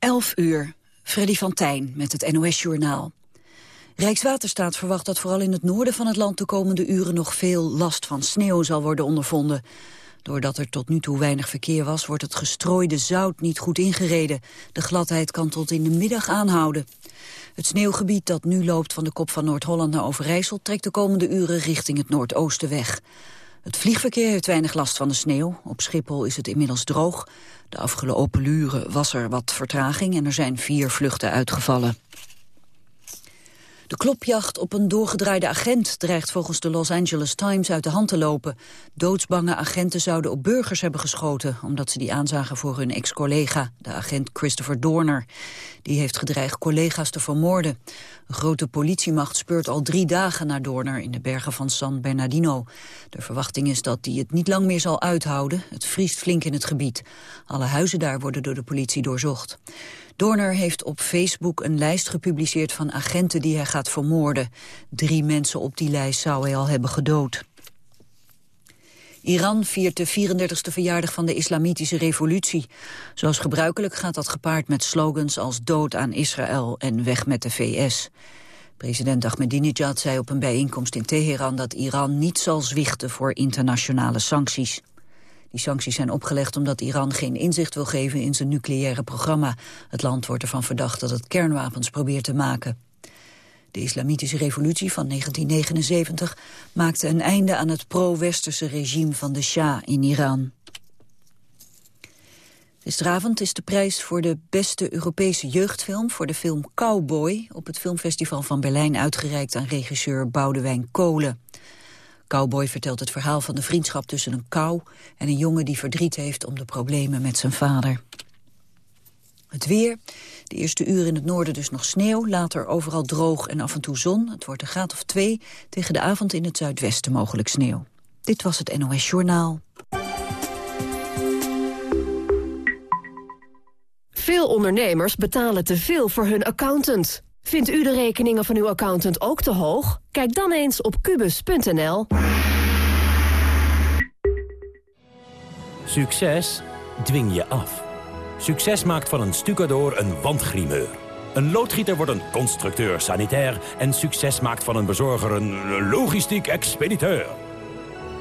11 uur. Freddy van Tijn met het NOS-journaal. Rijkswaterstaat verwacht dat vooral in het noorden van het land de komende uren nog veel last van sneeuw zal worden ondervonden. Doordat er tot nu toe weinig verkeer was, wordt het gestrooide zout niet goed ingereden. De gladheid kan tot in de middag aanhouden. Het sneeuwgebied dat nu loopt van de kop van Noord-Holland naar Overijssel trekt de komende uren richting het noordoosten weg. Het vliegverkeer heeft weinig last van de sneeuw. Op Schiphol is het inmiddels droog. De afgelopen uren was er wat vertraging en er zijn vier vluchten uitgevallen. De klopjacht op een doorgedraaide agent dreigt volgens de Los Angeles Times uit de hand te lopen. Doodsbange agenten zouden op burgers hebben geschoten... omdat ze die aanzagen voor hun ex-collega, de agent Christopher Dorner. Die heeft gedreigd collega's te vermoorden. Een grote politiemacht speurt al drie dagen naar Dorner in de bergen van San Bernardino. De verwachting is dat hij het niet lang meer zal uithouden. Het vriest flink in het gebied. Alle huizen daar worden door de politie doorzocht. Dorner heeft op Facebook een lijst gepubliceerd van agenten die hij gaat vermoorden. Drie mensen op die lijst zou hij al hebben gedood. Iran viert de 34e verjaardag van de islamitische revolutie. Zoals gebruikelijk gaat dat gepaard met slogans als dood aan Israël en weg met de VS. President Ahmadinejad zei op een bijeenkomst in Teheran dat Iran niet zal zwichten voor internationale sancties. Die sancties zijn opgelegd omdat Iran geen inzicht wil geven in zijn nucleaire programma. Het land wordt ervan verdacht dat het kernwapens probeert te maken. De islamitische revolutie van 1979 maakte een einde aan het pro-westerse regime van de Shah in Iran. Gisteravond is de prijs voor de beste Europese jeugdfilm voor de film Cowboy op het filmfestival van Berlijn uitgereikt aan regisseur Boudewijn Kolen. Cowboy vertelt het verhaal van de vriendschap tussen een kou en een jongen die verdriet heeft om de problemen met zijn vader. Het weer. De eerste uren in het noorden dus nog sneeuw, later overal droog en af en toe zon. Het wordt een graad of twee, tegen de avond in het zuidwesten mogelijk sneeuw. Dit was het NOS Journaal. Veel ondernemers betalen te veel voor hun accountant. Vindt u de rekeningen van uw accountant ook te hoog? Kijk dan eens op kubus.nl. Succes dwing je af. Succes maakt van een stucador een wandgrimeur. Een loodgieter wordt een constructeur sanitair... en succes maakt van een bezorger een logistiek expediteur.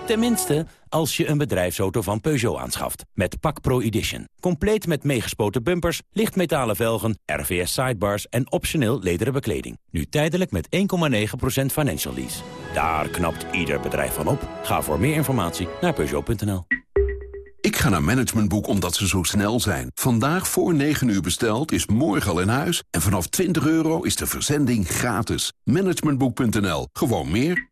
Tenminste, als je een bedrijfsauto van Peugeot aanschaft. Met Pak Pro Edition. Compleet met meegespoten bumpers, lichtmetalen velgen, RVS sidebars en optioneel lederen bekleding. Nu tijdelijk met 1,9% financial lease. Daar knapt ieder bedrijf van op. Ga voor meer informatie naar Peugeot.nl. Ik ga naar Managementboek omdat ze zo snel zijn. Vandaag voor 9 uur besteld is morgen al in huis. En vanaf 20 euro is de verzending gratis. Managementboek.nl. Gewoon meer.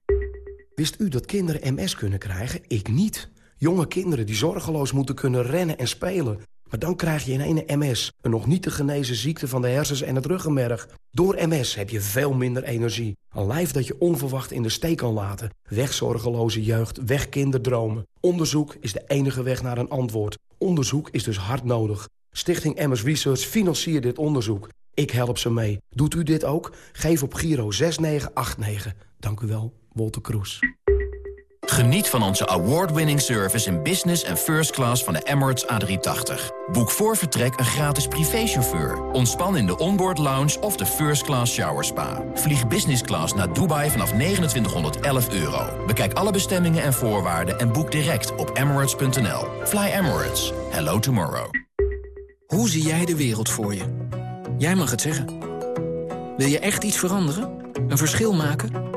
Wist u dat kinderen MS kunnen krijgen? Ik niet. Jonge kinderen die zorgeloos moeten kunnen rennen en spelen. Maar dan krijg je in een MS, een nog niet te genezen ziekte van de hersens en het ruggenmerg. Door MS heb je veel minder energie. Een lijf dat je onverwacht in de steek kan laten. Weg zorgeloze jeugd, weg kinderdromen. Onderzoek is de enige weg naar een antwoord. Onderzoek is dus hard nodig. Stichting MS Research financiert dit onderzoek. Ik help ze mee. Doet u dit ook? Geef op Giro 6989. Dank u wel. Wolter Kroes. Geniet van onze award-winning service in business en first class van de Emirates A380. Boek voor vertrek een gratis privéchauffeur. Ontspan in de onboard lounge of de first class shower spa. Vlieg business class naar Dubai vanaf 2911 euro. Bekijk alle bestemmingen en voorwaarden en boek direct op emirates.nl. Fly Emirates. Hello tomorrow. Hoe zie jij de wereld voor je? Jij mag het zeggen. Wil je echt iets veranderen? Een verschil maken?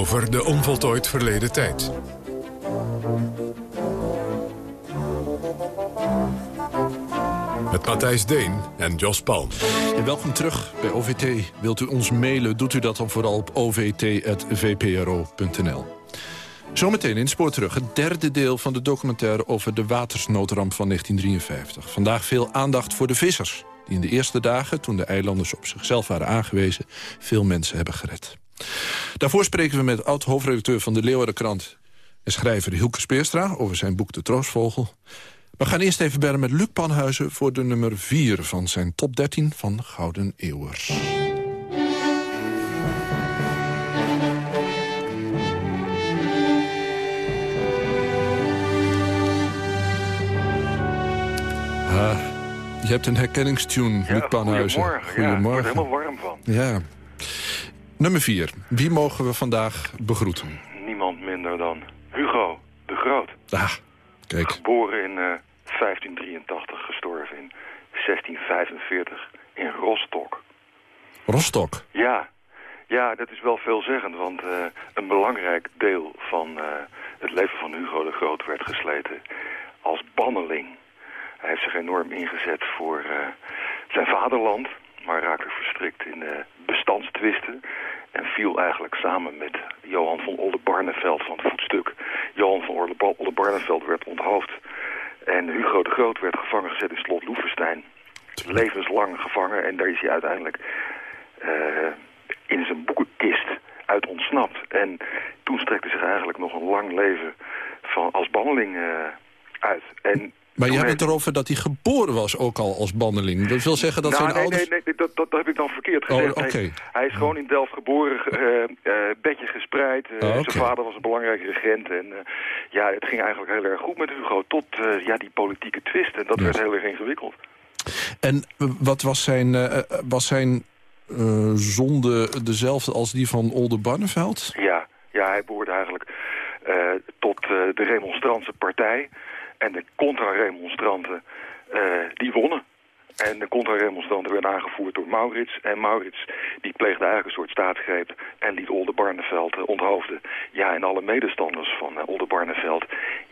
Over de onvoltooid verleden tijd. Met Matthijs Deen en Jos Palm. Welkom terug bij OVT. Wilt u ons mailen, doet u dat dan vooral op ovt.vpro.nl. Zometeen in Spoor terug, het derde deel van de documentaire... over de watersnoodramp van 1953. Vandaag veel aandacht voor de vissers... die in de eerste dagen, toen de eilanders op zichzelf waren aangewezen... veel mensen hebben gered. Daarvoor spreken we met oud-hoofdredacteur van de Leeuwardenkrant... en schrijver Hilke Speerstra over zijn boek De Troostvogel. We gaan eerst even bellen met Luc Panhuizen... voor de nummer 4 van zijn top 13 van Gouden Eeuwers. Ah, je hebt een herkenningstune, Luc Panhuizen. Goedemorgen. Ja, ik word er helemaal warm van. Ja. Nummer 4. Wie mogen we vandaag begroeten? Niemand minder dan Hugo de Groot. Ah, kijk. Geboren in eh, 1583, gestorven in 1645 in Rostock. Rostock? Ja, ja dat is wel veelzeggend, want eh, een belangrijk deel van eh, het leven van Hugo de Groot werd gesleten als banneling. Hij heeft zich enorm ingezet voor eh, zijn vaderland, maar raakte verstrikt in bestandstwisten en viel eigenlijk samen met Johan van Oldenbarneveld van het voetstuk. Johan van Oldenbarneveld werd onthoofd en Hugo de Groot werd gevangen gezet in slot Loevestein. Levenslang gevangen en daar is hij uiteindelijk uh, in zijn boekenkist uit ontsnapt. En toen strekte zich eigenlijk nog een lang leven van, als banneling uh, uit. En maar je hebt het erover dat hij geboren was ook al als banneling. Dat wil zeggen dat nou, zijn nee, ouders... Nee, nee, dat, dat, heb ik dan verkeerd gezegd. Oh, okay. hij, hij, is gewoon in Delft geboren, uh, uh, bedje gespreid. Uh, oh, okay. Zijn vader was een belangrijke regent. En ja, het ging eigenlijk heel erg goed met Hugo. Tot ja, die politieke twist. En dat werd heel erg ingewikkeld. En wat was zijn, was zijn zonde dezelfde als die van Oldenbarneveld? Ja, ja, hij behoorde eigenlijk tot de remonstrantse partij... En de contra-remonstranten, uh, die wonnen. En de contra-remonstranten werden aangevoerd door Maurits. En Maurits die pleegde eigenlijk een soort staatsgreep en liet Oldenbarneveld uh, onthoofden. Ja, en alle medestanders van uh, Oldenbarneveld,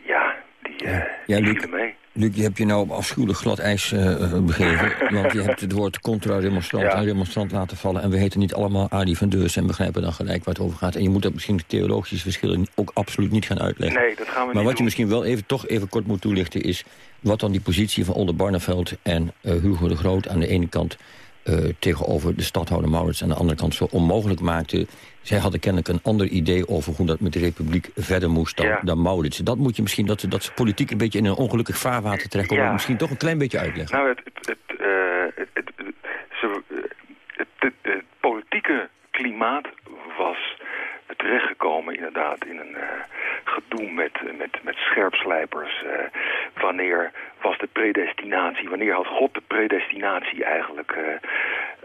ja, die uh, ja, ja, mee. Luc, je hebt je nou op afschuwelijk glad ijs uh, begeven. want je hebt het woord contra-remonstrant ja. en remonstrant laten vallen. En we heten niet allemaal Adi van Deurs en begrijpen dan gelijk waar het over gaat. En je moet dat misschien de theologische verschillen ook absoluut niet gaan uitleggen. Nee, dat gaan we maar niet wat je misschien wel even, toch even kort moet toelichten is... wat dan die positie van Olde Barneveld en uh, Hugo de Groot aan de ene kant... Uh, tegenover de stadhouder Maurits aan de andere kant zo onmogelijk maakte. Zij hadden kennelijk een ander idee over hoe dat met de republiek verder moest dan, ja. dan Maurits. Dat moet je misschien, dat, dat ze politiek een beetje in een ongelukkig vaarwater terechtkomen, ja. misschien toch een klein beetje uitleggen. Nou, het, het, het, uh, het, ze, het, het politieke klimaat was terechtgekomen inderdaad in een uh, gedoe met, met, met scherpslijpers. Uh, wanneer was de predestinatie, wanneer had God de predestinatie eigenlijk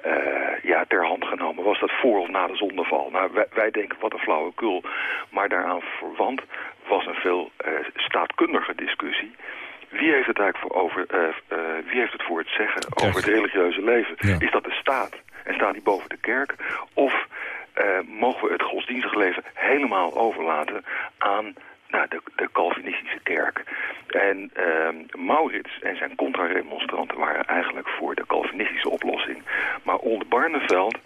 uh, ja, ter hand genomen? Was dat voor of na de zondeval? Nou, wij, wij denken wat een flauwekul, maar daaraan verwant was een veel staatkundige discussie. Wie heeft het eigenlijk voor, over, wie heeft het voor het zeggen over het religieuze leven? Ja. Is dat de staat? En staat die boven de kerk? Of mogen we het godsdienstig leven helemaal overlaten aan nou, de, de Calvinistische kerk. En uh, Maurits en zijn contra-remonstranten waren eigenlijk voor de Calvinistische oplossing. Maar onder Barneveld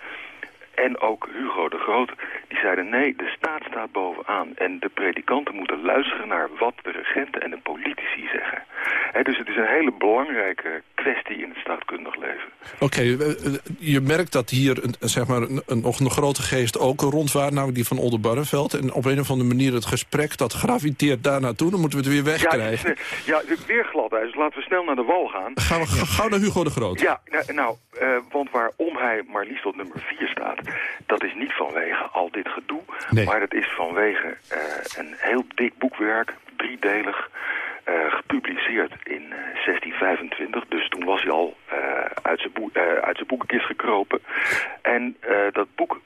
en ook Hugo de Groot, die zeiden nee, de staat staat bovenaan. En de predikanten moeten luisteren naar wat de regenten en de politici zeggen. Dus het is een hele belangrijke kwestie in het staatkundig leven. Oké, okay, je merkt dat hier een, zeg maar, een, nog een grote geest ook rondwaart, namelijk die van Oldenbarneveld. En op een of andere manier het gesprek dat graviteert daar naartoe, dan moeten we het weer wegkrijgen. Ja, ja weer glad dus laten we snel naar de wal gaan. Gaan we ja. gauw naar Hugo de Groot. Ja, nou, nou uh, want waarom hij maar liefst op nummer 4 staat, dat is niet vanwege al dit gedoe, nee. maar dat is vanwege uh, een heel dik boekwerk, driedelig, uh, gepubliceerd in uh, 1625. Dus toen was hij al uh, uit zijn boek, boekenkist gekropen. En dat boek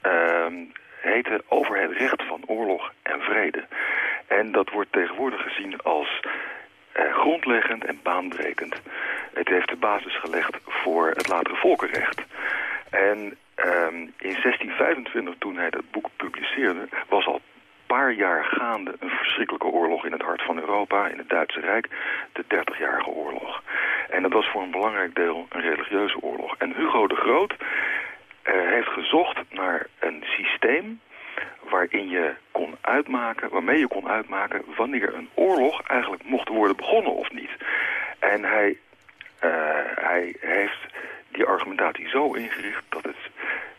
ehm, heette Over het recht van oorlog en vrede. En dat wordt tegenwoordig gezien als grondleggend en baanbrekend. Het heeft de basis gelegd voor het latere volkenrecht. En ehm, in 1625, toen hij dat boek publiceerde, was al paar jaar gaande een verschrikkelijke oorlog in het hart van Europa, in het Duitse Rijk, de Dertigjarige Oorlog. En dat was voor een belangrijk deel een religieuze oorlog. En Hugo de Groot uh, heeft gezocht naar een systeem waarin je kon uitmaken, waarmee je kon uitmaken wanneer een oorlog eigenlijk mocht worden begonnen of niet. En hij, uh, hij heeft die argumentatie zo ingericht dat het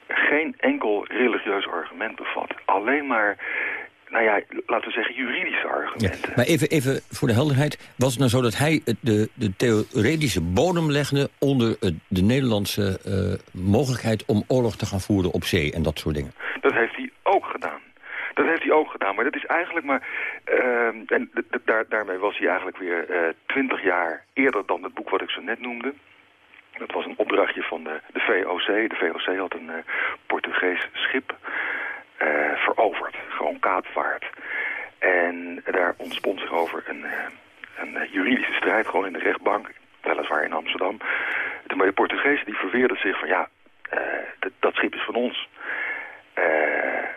geen enkel religieus argument bevat. Alleen maar nou ja, laten we zeggen, juridische argumenten. Ja, maar even, even voor de helderheid. Was het nou zo dat hij de, de theoretische bodem legde... onder de Nederlandse uh, mogelijkheid om oorlog te gaan voeren op zee en dat soort dingen? Dat heeft hij ook gedaan. Dat heeft hij ook gedaan, maar dat is eigenlijk maar... Uh, en daar, daarmee was hij eigenlijk weer twintig jaar eerder dan het boek wat ik zo net noemde. Dat was een opdrachtje van de, de VOC. De VOC had een Portugees schip veroverd. Gewoon kaapvaart. En daar ontspond zich over een, uh, een juridische strijd, gewoon in de rechtbank. Weliswaar in Amsterdam. Maar de Portugezen die verweerden zich van ja, dat schip is van ons.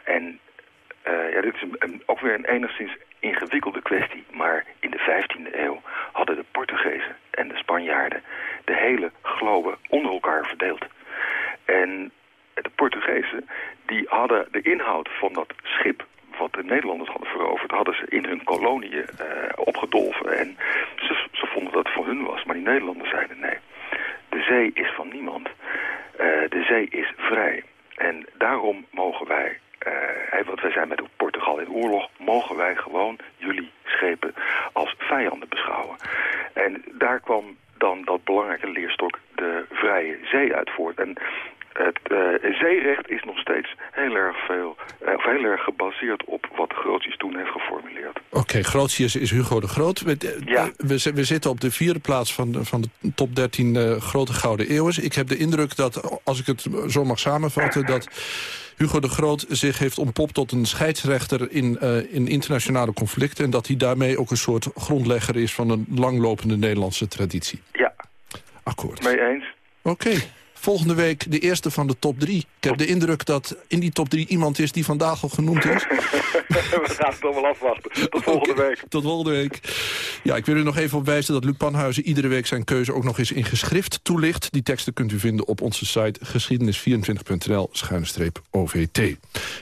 en ja, dit is een, ook weer een enigszins ingewikkelde kwestie. Maar in de 15e eeuw hadden de Portugezen en de Spanjaarden de hele globe onder elkaar verdeeld. En de Portugezen die hadden de inhoud van dat schip wat de Nederlanders hadden veroverd, hadden ze in hun koloniën uh, opgedolven. En ze, ze, vonden dat het voor hun was, maar die Nederlanders zeiden nee. De zee is van niemand. Uh, de zee is vrij. En daarom mogen wij, uh, want wij zijn met Portugal in oorlog, mogen wij gewoon jullie schepen als vijanden beschouwen. En daar kwam dan dat belangrijke leerstok de vrije zee uit voort. En het uh, zeerecht is nog steeds heel erg, veel, uh, of heel erg gebaseerd op wat Grotius toen heeft geformuleerd. Oké, okay, Grotius is Hugo de Groot. We, ja. we, we, zitten op de vierde plaats van, van de top 13 uh, grote gouden eeuwen. Ik heb de indruk dat, als ik het zo mag samenvatten... dat Hugo de Groot zich heeft ontpopt tot een scheidsrechter in, in internationale conflicten... en dat hij daarmee ook een soort grondlegger is van een langlopende Nederlandse traditie. Ja. Akkoord. Mee eens. Oké. Okay volgende week de eerste van de top drie. Ik heb de indruk dat in die top drie iemand is die vandaag al genoemd is. We gaan het toch wel afwachten. Tot volgende week. Tot volgende week. Ja, ik wil u nog even op wijzen dat Luc Panhuizen iedere week zijn keuze ook nog eens in geschrift toelicht. Die teksten kunt u vinden op onze site geschiedenis24.nl OVT.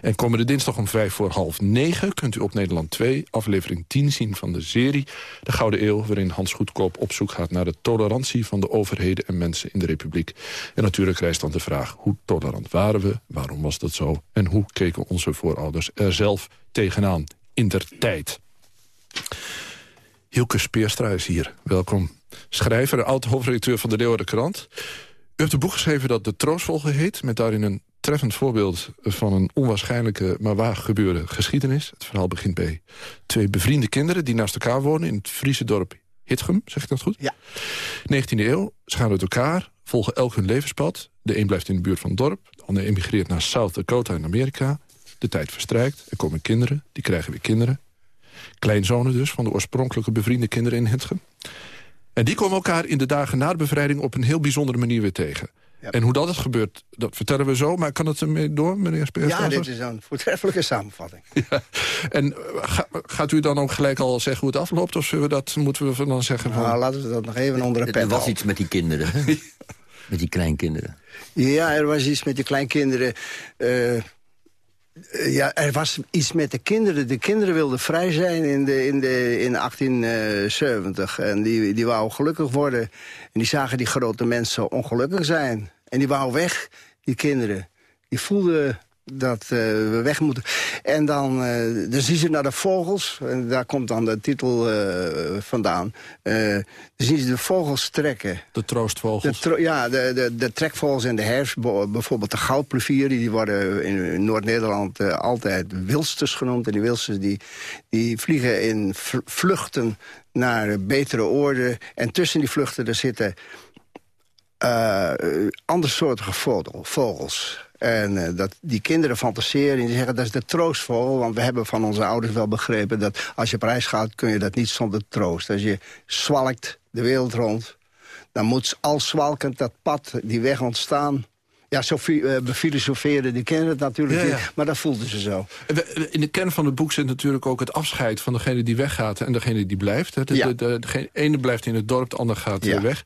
En komende dinsdag om vijf voor half negen kunt u op Nederland 2 aflevering 10 zien van de serie De Gouden Eeuw, waarin Hans Goedkoop op zoek gaat naar de tolerantie van de overheden en mensen in de Republiek. En natuurlijk rijst dan de vraag, hoe tolerant waren we? Waarom was dat zo? En hoe keken onze voorouders er zelf tegenaan in der tijd? Hilke Speerstra is hier. Welkom. Schrijver en oud-hoofdredacteur van de Leeuwarden Krant. U hebt een boek geschreven dat De Troostvolger heet... met daarin een treffend voorbeeld van een onwaarschijnlijke... maar waar gebeurde geschiedenis. Het verhaal begint bij twee bevriende kinderen... die naast elkaar wonen in het Friese dorp Hitgum. Zeg ik dat goed? Ja. 19e eeuw, ze gaan uit elkaar volgen elk hun levenspad. De een blijft in de buurt van het dorp, de ander emigreert naar South Dakota in Amerika. De tijd verstrijkt, er komen kinderen, die krijgen weer kinderen. Kleinzonen dus, van de oorspronkelijke bevriende kinderen in Hitgen. En die komen elkaar in de dagen na de bevrijding op een heel bijzondere manier weer tegen. En hoe dat is gebeurt, dat vertellen we zo. Maar kan het ermee door, meneer Speers? Ja, dit is een voortreffelijke samenvatting. Ja. En eh, gaat u dan ook gelijk al zeggen hoe het afloopt? Of we dat, moeten we dan zeggen van... Nou, laten we dat nog even onder de pet Er was iets met die kinderen, met die kleinkinderen. Ja, er was iets met die kleinkinderen... Uh, ja, er was iets met de kinderen. De kinderen wilden vrij zijn in, de, in, de, in 1870. En die, die wou gelukkig worden. En die zagen die grote mensen ongelukkig zijn. En die wou weg, die kinderen. Die voelden dat uh, we weg moeten. En dan, uh, dan zien ze naar de vogels. En daar komt dan de titel uh, vandaan. dan zien ze de vogels trekken. De troostvogels? De ja, de, de, de trekvogels in de herfst. Bijvoorbeeld de goudplevieren. Die worden in Noord-Nederland altijd wilsters genoemd. En die wilsters die, die vliegen in vluchten naar betere oorden. En tussen die vluchten er zitten... andersoortige vogels. En eh, dat die kinderen fantaseren en die zeggen dat is de troostvol. Want we hebben van onze ouders wel begrepen dat als je op reis gaat... kun je dat niet zonder troost. Als je zwalkt de wereld rond, dan moet al zwalkend dat pad, die weg ontstaan... Ja, zo uh, befilosofeerden die kinderen het natuurlijk Ja, maar dat voelden ze zo. In de kern van het boek zit natuurlijk ook het afscheid... van degene die weggaat en degene die blijft. hè. De, Ja. de, de, ene blijft in het dorp, de ander gaat eh, weg.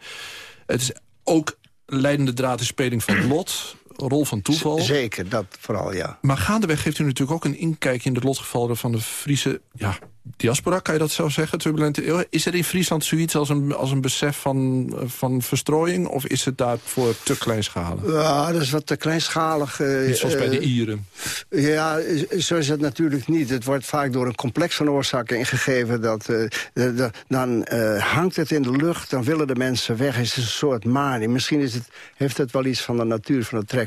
Het is ook leidende draad de speling van het lot... rol van toeval. Z- Zeker, dat vooral, ja. Maar gaandeweg geeft u natuurlijk ook een inkijkje... in de lotgevallen van de Friese ja, diaspora, kan je dat zo zeggen? Turbulente eeuw. Is er in Friesland zoiets als een, als een besef van, van verstrooiing... of is het daarvoor te kleinschalig? Ja, dat is wat te kleinschalig. Niet zoals bij de eh, Ieren. Ja, zo is het natuurlijk niet. Het wordt vaak door een complex van oorzaken ingegeven. Dat, eh, de- de- dan hangt het in de lucht, dan willen de mensen weg. Het is een soort manie. Misschien is het, heeft het wel iets van de natuur, van de trekvolks.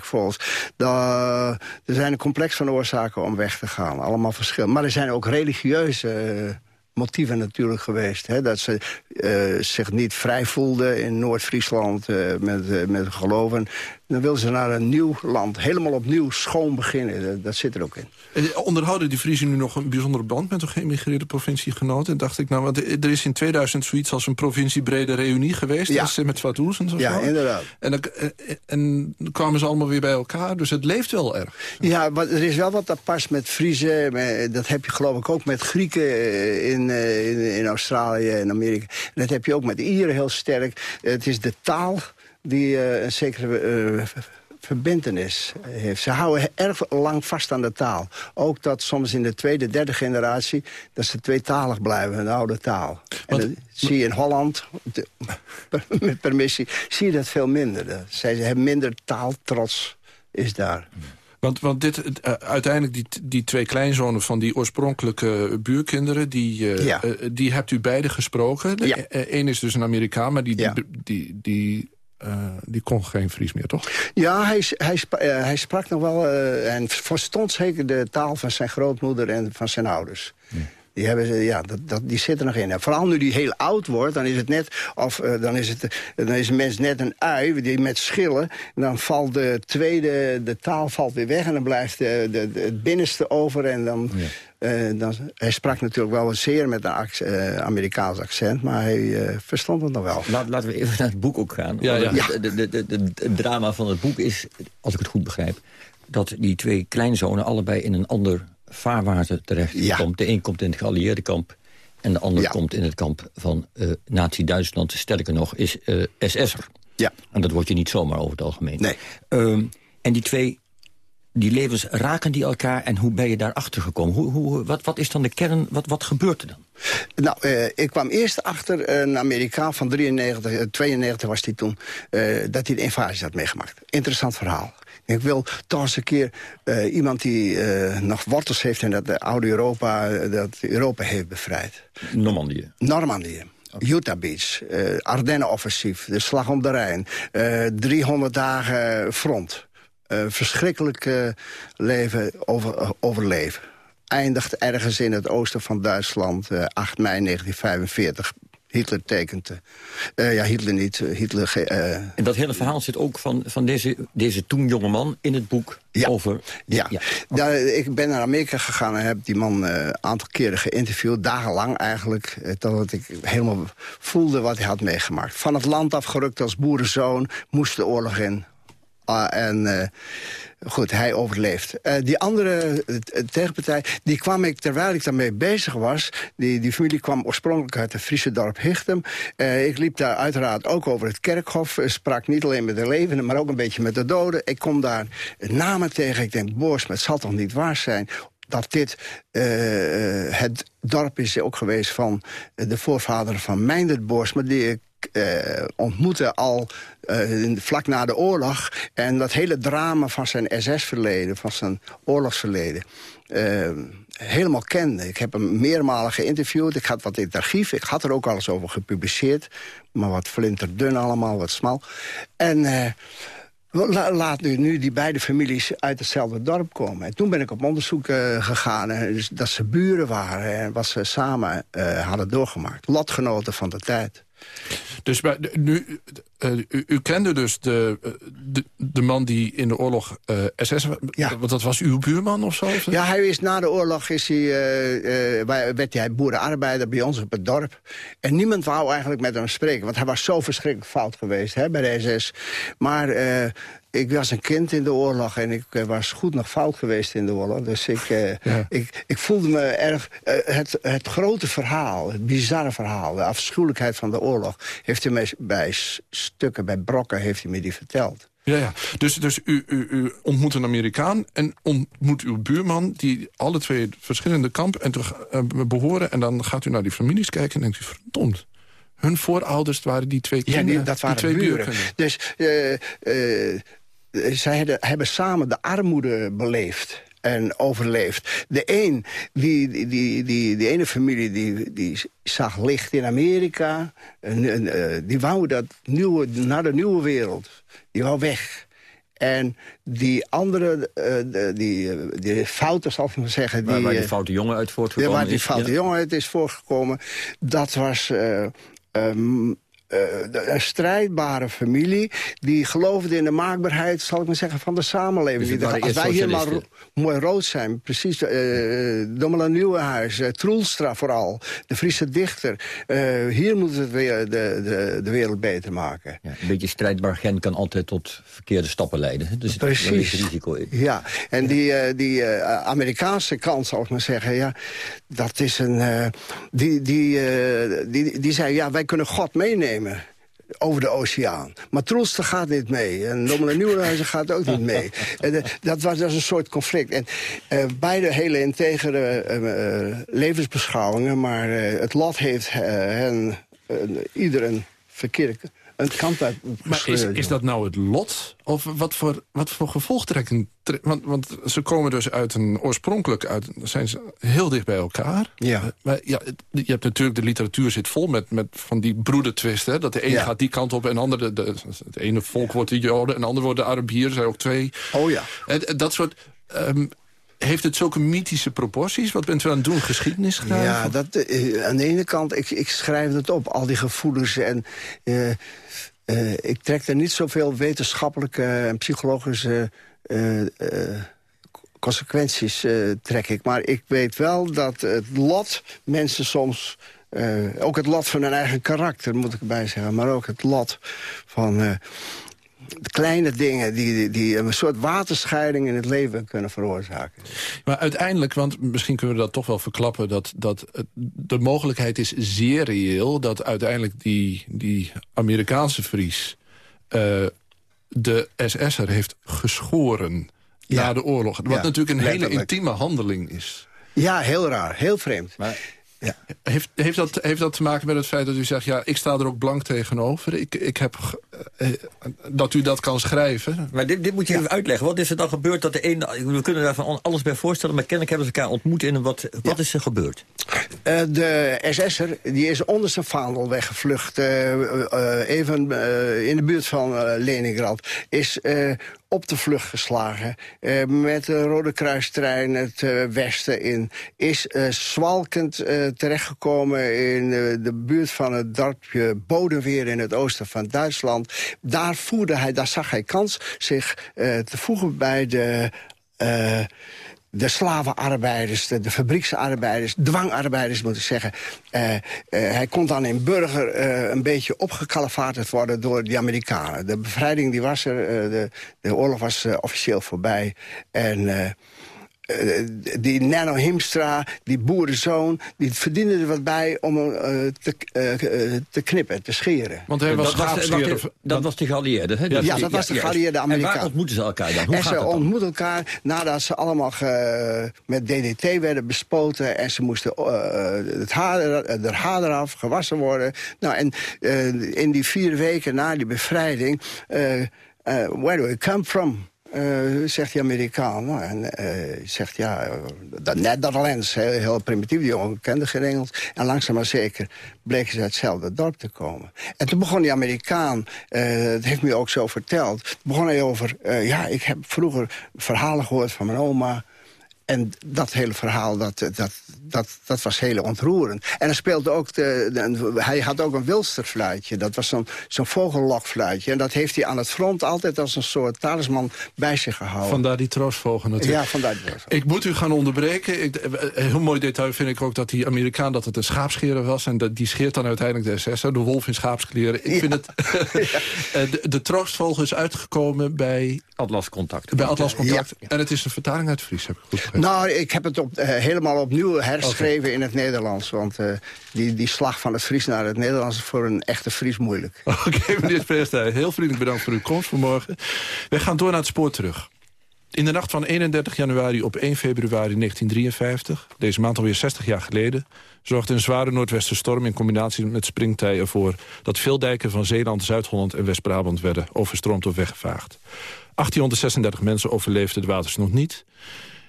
Da- er zijn een complex van oorzaken om weg te gaan. Allemaal verschillend. Maar er zijn ook religieuze... eh, motieven natuurlijk geweest. Hè? Dat ze eh, zich niet vrij voelden in Noord-Friesland eh, met, met geloven. Dan wilden ze naar een nieuw land, helemaal opnieuw schoon beginnen. Dat, dat zit er ook in. Eh, Onderhouden die Friesen nu nog een bijzondere band met de geëmigreerde provinciegenoten? En dacht ik, nou, want er is in 2000 zoiets als een provinciebrede reunie geweest. Ja. Met 2000 of Ja, zo. inderdaad. En dan, eh, en dan kwamen ze allemaal weer bij elkaar. Dus het leeft wel erg. Ja, maar er is wel wat apart met Friese. maar Dat heb je geloof ik ook met Grieken eh, in, eh, in, in Australië en Amerika. En dat heb je ook met Ieren heel sterk. Het is de taal die eh, een zekere eh, v- verbintenis heeft. Ze houden erg lang vast aan de taal. Ook dat soms in de tweede, derde generatie... dat ze tweetalig blijven, een oude taal. En dat zie je in Holland, de- met permissie, zie je dat veel minder. Zij hebben minder taaltrots, is daar. Want, want dit, eh, uiteindelijk die, die twee kleinzonen van die oorspronkelijke buurkinderen... die, Ja. die hebt u beide gesproken. Ja. Eén is dus een Amerikaan, maar die, die, die, eh, die kon geen Fries meer, toch? Ja, hij, hij, eh, hij sprak nog wel eh, en verstond zeker de taal van zijn grootmoeder en van zijn ouders. Die, hebben ze, ja, dat, dat, die zitten nog in. En vooral nu die heel oud wordt, dan is het net of eh, dan is, het, eh, dan is een mens net een ui die met schillen. En dan valt de tweede, de taal valt weer weg en dan blijft de, de, de- het binnenste over. En dan, eh, dan, hij sprak natuurlijk wel zeer met een eh, Amerikaans accent, maar hij eh, verstond het nog wel. Laat, laten we even naar het boek ook gaan. Ja, ja. Het, de, de, de- het drama van het boek is, als ik het goed begrijp... dat die twee kleinzonen allebei in een ander vaarwater terecht Ja. komt. De een komt in het geallieerde kamp... en de ander Ja. komt in het kamp van eh Nazi-Duitsland. Sterker nog, is eh SS'er. Ja. En dat wordt je niet zomaar over het algemeen. Nee. Ehm, en die twee die levens, raken die elkaar en hoe ben je daarachter gekomen? Hoe, hoe, wat, wat is dan de kern, wat, wat gebeurt er dan? Nou, eh, ik kwam eerst achter een Amerikaan van 93, eh, 92 was hij toen... dat hij de invasie had meegemaakt. Interessant verhaal. Ik wil toch eens een keer eh, iemand die eh, nog wortels heeft... en dat de oude Europa, eh, dat Europa heeft bevrijd. Normandië. Normandië. Utah Beach, eh Ardennen-offensief, de Slag om de Rijn... eh 300 dagen front. Eh, verschrikkelijk eh, leven over, eh, overleven. Eindigt ergens in het oosten van Duitsland, eh 8 mei 1945. Hitler tekent. eh, ja, Hitler niet. eh, Hitler... eh, En dat hele verhaal zit ook van, van deze, deze toen jonge man in het boek Ja. over... Ja, Daar, ik ben naar Amerika gegaan en heb die man een aantal keren geïnterviewd. Dagenlang eigenlijk. Totdat ik helemaal voelde wat hij had meegemaakt. Van het land afgerukt als boerenzoon. Moest de oorlog in. Ah, en goed, hij overleeft. Eh, die andere eh, t- tegenpartij, die kwam ik terwijl ik daarmee bezig was. Die, die familie kwam oorspronkelijk uit het Friese dorp Hichtem. Eh, ik liep daar uiteraard ook over het kerkhof. eh, sprak niet alleen met de levenden, maar ook een beetje met de doden. Ik kom daar namen tegen. Ik denk, Boos, maar het zal toch niet waar zijn dat dit eh, het dorp is ook geweest van de voorvader van Meindert Borsma... die ik eh, ontmoette al eh, vlak na de oorlog. En dat hele drama van zijn SS-verleden, van zijn oorlogsverleden... eh, helemaal kende. Ik heb hem meermalen geïnterviewd. Ik had wat in het archief. Ik had er ook alles over gepubliceerd. Maar wat flinterdun allemaal, wat smal. En... La- laat nu, nu die beide families uit hetzelfde dorp komen. En toen ben ik op onderzoek gegaan. En dus dat ze buren waren en wat ze samen hadden doorgemaakt. Lotgenoten van de tijd. Dus de- nu, u, u, kende dus de, de, de, man die in de oorlog SS... Ja. Want dat was uw buurman of zo? Ja, hij is na de oorlog is hij, werd hij boerenarbeider bij ons op het dorp. En niemand wou eigenlijk met hem spreken. Want hij was zo verschrikkelijk fout geweest hè, bij de SS. Maar ik was een kind in de oorlog en ik eh, was goed nog fout geweest in de oorlog. Dus ik, uh, ik, ik voelde me erg... Uh, het, het grote verhaal, het bizarre verhaal... de afschuwelijkheid van de oorlog... heeft hij mij bij stukken, bij brokken, heeft hij me die verteld. Ja, ja. Dus, dus u, u, u ontmoet een Amerikaan en ontmoet uw buurman... die alle twee verschillende kampen en behoren... en dan gaat u naar die families kijken en denkt u... verdomd, hun voorouders waren die twee kinderen. Ja, dat waren die twee buren. Dus zij hebben samen de armoede beleefd en overleefd. De een, die, die, die, die, ene familie die, die zag licht in Amerika. En, uh, die wou dat nieuwe, naar de nieuwe wereld. Die wou weg. En die andere, uh, die, uh, die fouten, zal ik maar zeggen... Die, waar, die foute jongen uit voortgekomen is. Waar die foute jongen uit is voortgekomen. Dat was... Um, uh, een strijdbare familie... die geloofde in de maakbaarheid, zal ik maar zeggen, van de samenleving. Dus als wij hier maar mooi rood zijn, precies, uh, Dommela Nieuwenhuis, uh, Troelstra vooral, de Friese dichter. Uh, hier moeten we weer de, de, de wereld beter maken. Ja, een beetje strijdbaar gen kan altijd tot verkeerde stappen leiden. Dus precies. Er risico in. Ja, en die, die Amerikaanse kant, zal ik maar zeggen, ja, dat is een... die, die, die, die zei, ja, wij kunnen God meenemen over de oceaan. Maar Troelster gaat niet mee. En Dommel Nieuwenhuizen gaat ook niet mee. En, uh, dat was dat een soort conflict. En uh, beide hele integere uh, levensbeschouwingen... maar het lot heeft hen ieder een verkeerde een kant uit Maar is, is dat nou het lot? Of wat voor, wat voor gevolgtrekking? Want, want ze komen dus uit een oorspronkelijk... Uit, zijn ze heel dicht bij elkaar. Ja. Eh, maar ja, je hebt natuurlijk, de literatuur zit vol met, met van die broedertwisten. Dat de een gaat die kant op en de andere... De, het ene volk wordt de Joden en de andere wordt de Arabieren. Er zijn ook twee. Oh ja. En, dat soort... Um, heeft het zulke mythische proporties? Wat bent u aan het doen? Geschiedenis schrijven? Ja, dat, uh, aan de ene kant, ik, ik schrijf het op, al die gevoelens. En uh, uh, ik trek er niet zoveel wetenschappelijke en psychologische consequenties trek ik. Maar ik weet wel dat het lot mensen soms... ook het lot van hun eigen karakter, moet ik erbij zeggen. Maar ook het lot van kleine dingen die, die een soort waterscheiding in het leven kunnen veroorzaken. Maar uiteindelijk, want misschien kunnen we dat toch wel verklappen... dat, dat de mogelijkheid is zeer reëel... dat uiteindelijk die, die Amerikaanse Fries... Uh, de SS'er heeft geschoren na de oorlog. Wat natuurlijk een hele intieme handeling is. Ja, heel raar. Heel vreemd. Maar ja. Heeft, heeft, dat, heeft dat te maken met het feit dat u zegt... ja, ik sta er ook blank tegenover. Ik, ik heb, eh, dat u dat kan schrijven. Maar dit, dit moet je even uitleggen. Wat is er dan gebeurd dat de een... We kunnen daar van alles bij voorstellen... maar kennelijk hebben ze elkaar ontmoet in een wat... Wat is er gebeurd? Uh, de SS'er die is onder zijn vaandel weggevlucht. Uh, even in de buurt van Leningrad. Is op de vlucht geslagen. Uh, met de Rode Kruistrein het uh, westen in. Is uh, zwalkend terechtgekomen in de buurt van het dorpje Bodenweer in het oosten van Duitsland. Daar, voerde hij, daar zag hij kans zich te voegen bij de de slavenarbeiders, de, de fabrieksarbeiders, dwangarbeiders moet ik zeggen. Hij kon dan in Burger een beetje opgekalefaterd worden door de Amerikanen. De bevrijding die was er, de, de oorlog was officieel voorbij. En uh, die Nano Himstra, die boerenzoon... die verdiende er wat bij om hem uh, te, uh, te knippen, te scheren. Want hij was dat, was, dat, dat was de geallieerde, hè? Ja, ja dat was de geallieerde Amerikaan. En waar ontmoeten ze elkaar dan? Hoe en ze ontmoeten elkaar nadat ze allemaal ge, met DDT werden bespoten... en ze moesten het haar, er haar eraf, gewassen worden. Nou, en in die vier weken na die bevrijding... where do we come from? Uh, zegt die Amerikaan. Nou, en uh, zegt, ja, uh, Netherlands, heel, heel primitief. Die jongen kende geen. En langzaam maar zeker bleken ze uit hetzelfde dorp te komen. En toen begon die Amerikaan, dat heeft me ook zo verteld... begon hij over, ja, ik heb vroeger verhalen gehoord van mijn oma... en dat hele verhaal, dat, dat, dat, dat was heel ontroerend. En hij speelde ook, de, hij had ook een wilsterfluitje. Dat was zo'n zo'n vogellokfluitje. En dat heeft hij aan het front altijd als een soort talisman bij zich gehouden. Vandaar die troostvogel natuurlijk. Ja, vandaar die troostvogel. Ik moet u gaan onderbreken. Ik, een heel mooi detail vind ik ook dat die Amerikaan dat het een schaapscherer was. En dat, die scheert dan uiteindelijk de SS, de wolf in schaapskleren. Ik vind het... de, de troostvogel is uitgekomen bij... Atlas Contact. Bij Atlas Contact. En het is een vertaling uit Fries, heb ik goed begrepen. Nou, ik heb het op, uh, helemaal opnieuw herschreven in het Nederlands. Want uh, die, die slag van het Fries naar het Nederlands is voor een echte Fries moeilijk. Oké, okay, meneer Spreestij, heel vriendelijk bedankt voor uw komst vanmorgen. We gaan door naar het spoor terug. In de nacht van 31 januari op 1 februari 1953, deze maand alweer 60 jaar geleden... zorgde een zware noordwestenstorm in combinatie met springtij ervoor... dat veel dijken van Zeeland, Zuid-Holland en West-Brabant werden overstroomd of weggevaagd. 1836 mensen overleefden de watersnood niet.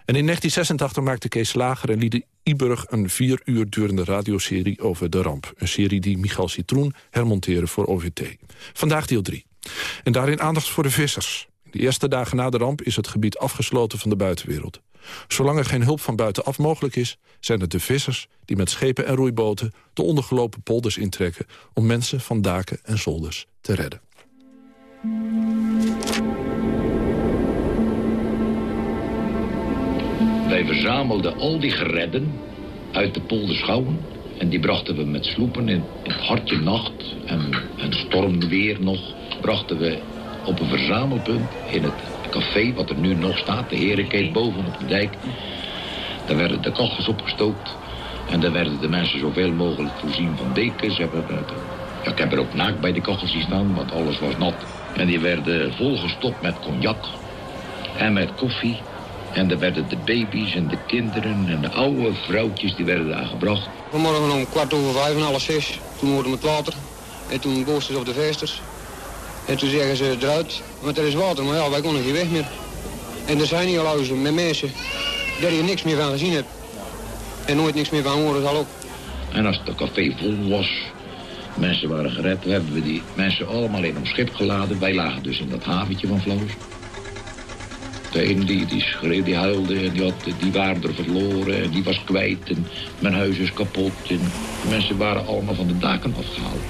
En in 1986 maakte Kees Lager en Liede Iburg een vier uur durende radioserie over de ramp. Een serie die Michal Citroen hermonteren voor OVT. Vandaag deel 3. En daarin aandacht voor de vissers. De eerste dagen na de ramp is het gebied afgesloten van de buitenwereld. Zolang er geen hulp van buitenaf mogelijk is... zijn het de vissers die met schepen en roeiboten... de ondergelopen polders intrekken... om mensen van daken en zolders te redden. Wij verzamelden al die geredden uit de polderschouwen... en die brachten we met sloepen in, het hartje nacht... en, stormweer nog, brachten we op een verzamelpunt in het café... wat er nu nog staat, de Herenkeet boven op de dijk. Daar werden de kachels opgestookt... en daar werden de mensen zoveel mogelijk voorzien van dekens. Ja, ik heb er ook naakt bij de kachels staan, want alles was nat. En die werden volgestopt met cognac en met koffie... En daar werden de baby's en de kinderen en de oude vrouwtjes die werden daar gebracht. Vanmorgen om kwart over vijf en half zes. Toen hoorden we het water. En toen boosten ze op de vesters. En toen zeggen ze eruit, want er is water. Maar ja, wij konden geen weg meer. En er zijn hier huizen met mensen daar je niks meer van gezien hebt. En nooit niks meer van horen zal ook. En als het café vol was, mensen waren gered, hebben we die mensen allemaal in ons schip geladen. Wij lagen dus in dat haventje van Floos. De een die, die schreeuwde, die huilde en die, had, die waren er verloren en die was kwijt en mijn huis is kapot. En mensen waren allemaal van de daken afgehaald.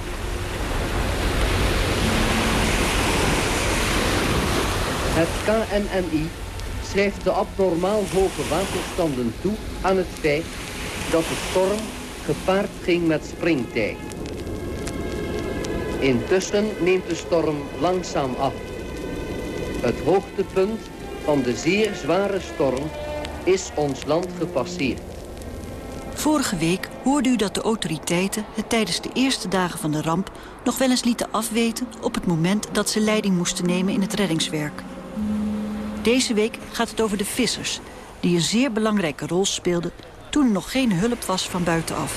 Het KNMI schrijft de abnormaal hoge waterstanden toe aan het feit dat de storm gepaard ging met springtij. Intussen neemt de storm langzaam af. Het hoogtepunt van de zeer zware storm is ons land gepasseerd. Vorige week hoorde u dat de autoriteiten het tijdens de eerste dagen van de ramp nog wel eens lieten afweten op het moment dat ze leiding moesten nemen in het reddingswerk. Deze week gaat het over de vissers, die een zeer belangrijke rol speelden toen er nog geen hulp was van buitenaf.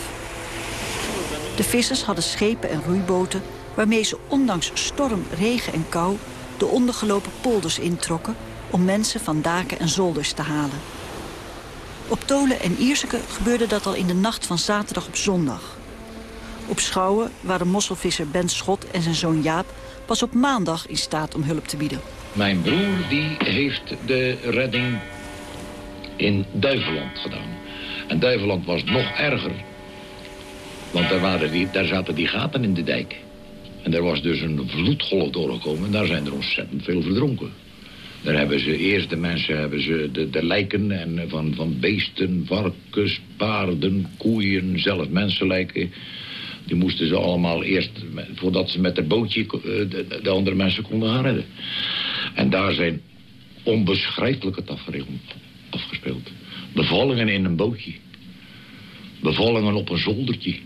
De vissers hadden schepen en roeiboten waarmee ze ondanks storm, regen en kou de ondergelopen polders introkken om mensen van daken en zolders te halen. Op Tolen en Ierseke gebeurde dat al in de nacht van zaterdag op zondag. Op Schouwen waren mosselvisser Ben Schot en zijn zoon Jaap... pas op maandag in staat om hulp te bieden. Mijn broer die heeft de redding in Duiveland gedaan. En Duiveland was nog erger. Want daar, waren daar zaten die gaten in de dijk. En er was dus een vloedgolf doorgekomen... en daar zijn er ontzettend veel verdronken. Daar hebben ze eerst de mensen hebben ze de, de lijken en van, van beesten, varkens, paarden, koeien, zelfs mensenlijken. Die moesten ze allemaal eerst, voordat ze met het bootje eh, de, de andere mensen konden gaan redden. En daar zijn onbeschrijfelijke tafereelen afgespeeld. Bevallingen in een bootje. Bevallingen op een zoldertje.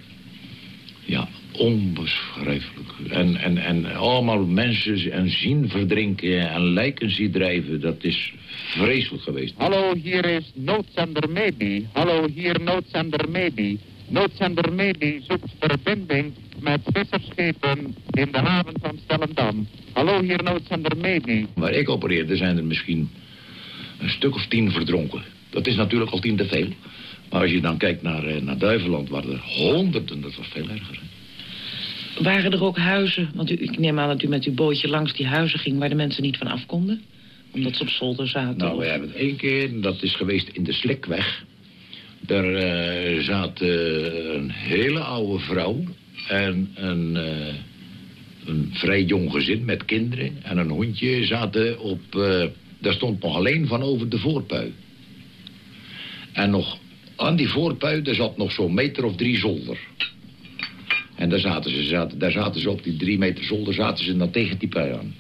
Ja, onbeschrijfelijk. En, en, en allemaal mensen en zien verdrinken en lijken zien drijven. Dat is vreselijk geweest. Hallo, hier is noodzender Medi. Hallo, hier noodzender Medi. Noodzender Medi zoekt verbinding met visserschepen in de haven van Stellendam. Hallo, hier noodzender Medi. Waar ik opereerde zijn er misschien een stuk of tien verdronken. Dat is natuurlijk al tien te veel. Maar als je dan kijkt naar, eh, naar Duiveland, waren er honderden, dat was veel erger. Waren er ook huizen, want u, ik neem aan dat u met uw bootje langs die huizen ging... waar de mensen niet van af konden? Omdat ze op zolder zaten? Nou, we hebben het één keer, dat is geweest in de Slikweg. Daar uh, zat uh, een hele oude vrouw en een, uh, een vrij jong gezin met kinderen en een hondje zaten op... daar stond nog alleen van over de voorpui. En nog aan die voorpui, daar zat nog zo'n meter of drie zolder. En daar zaten, ze, zaten, daar zaten ze op die drie meter zolder, zaten ze dan tegen die pui aan.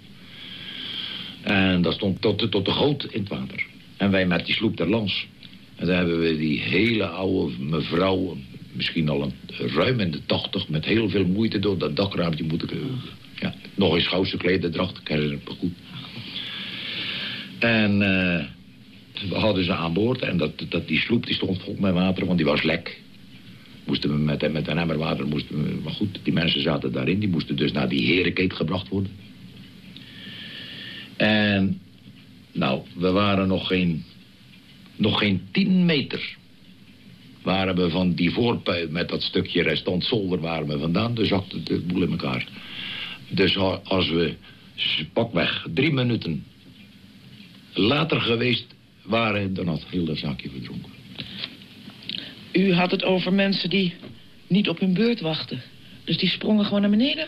En dat stond tot, tot de goot in het water. En wij met die sloep ter lans. En daar hebben we die hele oude mevrouw, misschien al een, ruim in de tachtig... met heel veel moeite door dat dakraampje moeten... Ja, nog eens goudse klederdracht, ik herinner me goed. En uh, we hadden ze aan boord en dat, dat, die sloep die stond vol met water, want die was lek. Moesten we met, met een emmer water, moesten we, maar goed, die mensen zaten daarin. Die moesten dus naar die herenkeet gebracht worden. En nou, we waren nog geen, nog geen tien meter. Waren we van die voorpui met dat stukje restant zolder waren we vandaan. Dus zakte de boel in elkaar. Dus als we pakweg drie minuten later geweest waren, dan had heel dat zaakje verdronken. U had het over mensen die niet op hun beurt wachten. Dus die sprongen gewoon naar beneden?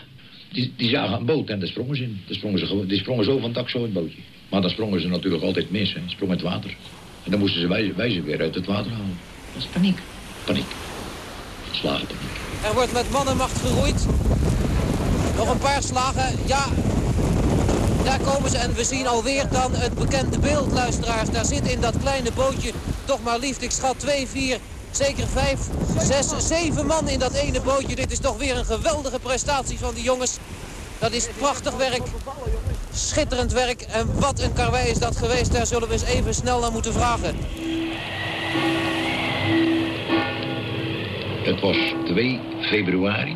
Die, die zagen een boot en daar sprongen ze in. Daar sprongen ze, die sprongen zo van het dak zo in het bootje. Maar dan sprongen ze natuurlijk altijd mis. Hè. Sprongen het water. En dan moesten ze wij, wij ze weer uit het water halen. Dat is paniek. Paniek. Slagen paniek. Er wordt met mannenmacht geroeid. Nog een paar slagen. Ja, daar komen ze en we zien alweer dan het bekende beeld, luisteraars. Daar zit in dat kleine bootje toch maar liefst, ik schat 2, 4, zeker 5, 6, 7 man in dat ene bootje. Dit is toch weer een geweldige prestatie van die jongens. Dat is prachtig werk. Schitterend werk. En wat een karwei is dat geweest. Daar zullen we eens even snel naar moeten vragen. Het was 2 februari.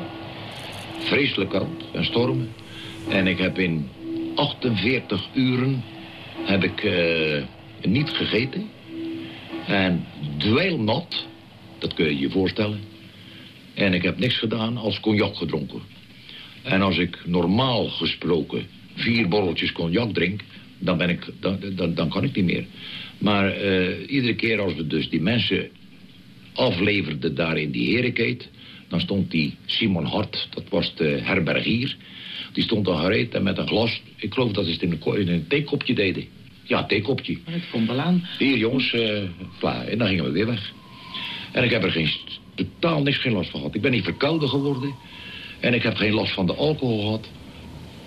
Vreselijk koud en stormen. En ik heb in 48 uren heb ik uh, niet gegeten. En dweilnat, dat kun je je voorstellen. En ik heb niks gedaan als cognac gedronken. En als ik normaal gesproken vier borreltjes cognac drink... dan, ben ik, dan, dan, dan kan ik niet meer. Maar uh, iedere keer als we dus die mensen afleverden daar in die herenkeet... dan stond die Simon Hart, dat was de herbergier... die stond dan gereed en met een glas... ik geloof dat ze het in een, in een theekopje deden. Ja, theekopje. Maar het komt wel aan. Hier jongens, uh, klaar. En dan gingen we weer weg. En ik heb er geen, totaal niks geen last van gehad. Ik ben niet verkouden geworden... En ik heb geen last van de alcohol gehad.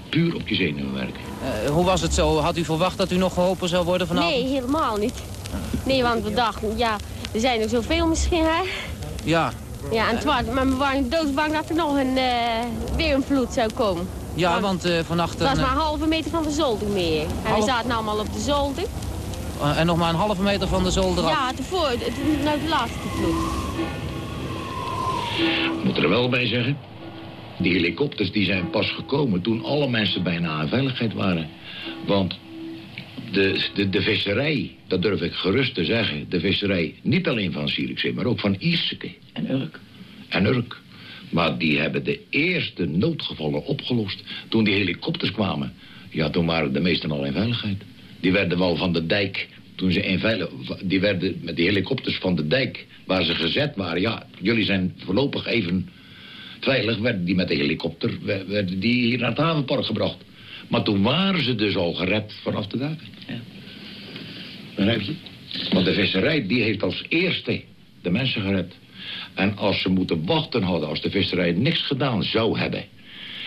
Puur op je zenuwen werken. Uh, hoe was het zo? Had u verwacht dat u nog geholpen zou worden vanavond? Nee, helemaal niet. Nee, want we dachten, ja, er zijn er zoveel misschien, hè? Ja. Ja, en was, maar we waren doodsbang dat er nog een, uh, weer een vloed zou komen. Ja, want, want uh, vannacht... Het was maar een halve meter van de zolder meer. En Half... we zaten allemaal op de zolder. En nog maar een halve meter van de zolder af? Ja, tevoor, het, nou de laatste vloed. Ik moet er wel bij zeggen, die helikopters die zijn pas gekomen toen alle mensen bijna aan veiligheid waren. Want de, de, de visserij, dat durf ik gerust te zeggen... de visserij niet alleen van Zierikzee, maar ook van Ierseke. En Urk. En Urk. Maar die hebben de eerste noodgevallen opgelost toen die helikopters kwamen. Ja, toen waren de meesten al in veiligheid. Die werden wel van de dijk, toen ze in veilig... Die werden met die helikopters van de dijk, waar ze gezet waren... Ja, jullie zijn voorlopig even veilig werden die met de helikopter werden die hier naar het havenpark gebracht. Maar toen waren ze dus al gered vanaf de daken. Ja. Begrijp je? Want de visserij die heeft als eerste de mensen gered. En als ze moeten wachten hadden, als de visserij niks gedaan zou hebben...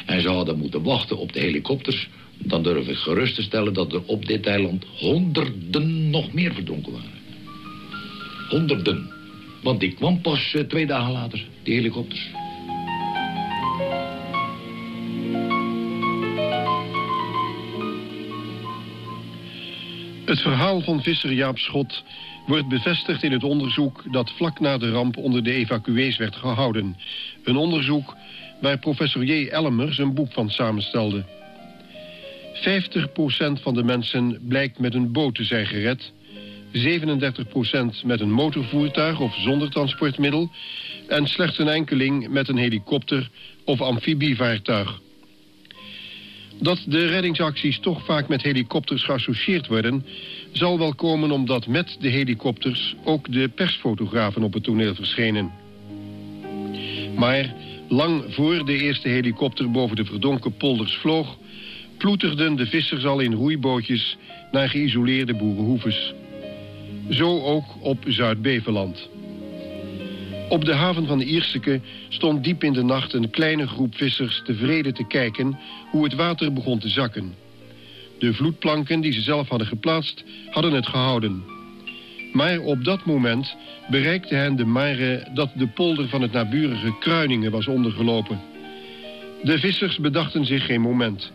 en ze hadden moeten wachten op de helikopters... dan durf ik gerust te stellen dat er op dit eiland honderden nog meer verdronken waren. Honderden. Want die kwam pas uh, twee dagen later, die helikopters. Het verhaal van visser Jaap Schot wordt bevestigd in het onderzoek dat vlak na de ramp onder de evacuees werd gehouden. Een onderzoek waar professor J. Elmer zijn boek van samenstelde. 50% van de mensen blijkt met een boot te zijn gered, 37% met een motorvoertuig of zonder transportmiddel en slechts een enkeling met een helikopter of amfibievaartuig. Dat de reddingsacties toch vaak met helikopters geassocieerd worden... zal wel komen omdat met de helikopters ook de persfotografen op het toneel verschenen. Maar lang voor de eerste helikopter boven de verdonken polders vloog... ploeterden de vissers al in roeibootjes naar geïsoleerde boerenhoeves. Zo ook op Zuid-Beveland. Op de haven van Ierseke stond diep in de nacht een kleine groep vissers tevreden te kijken hoe het water begon te zakken. De vloedplanken die ze zelf hadden geplaatst, hadden het gehouden. Maar op dat moment bereikte hen de mare dat de polder van het naburige Kruiningen was ondergelopen. De vissers bedachten zich geen moment.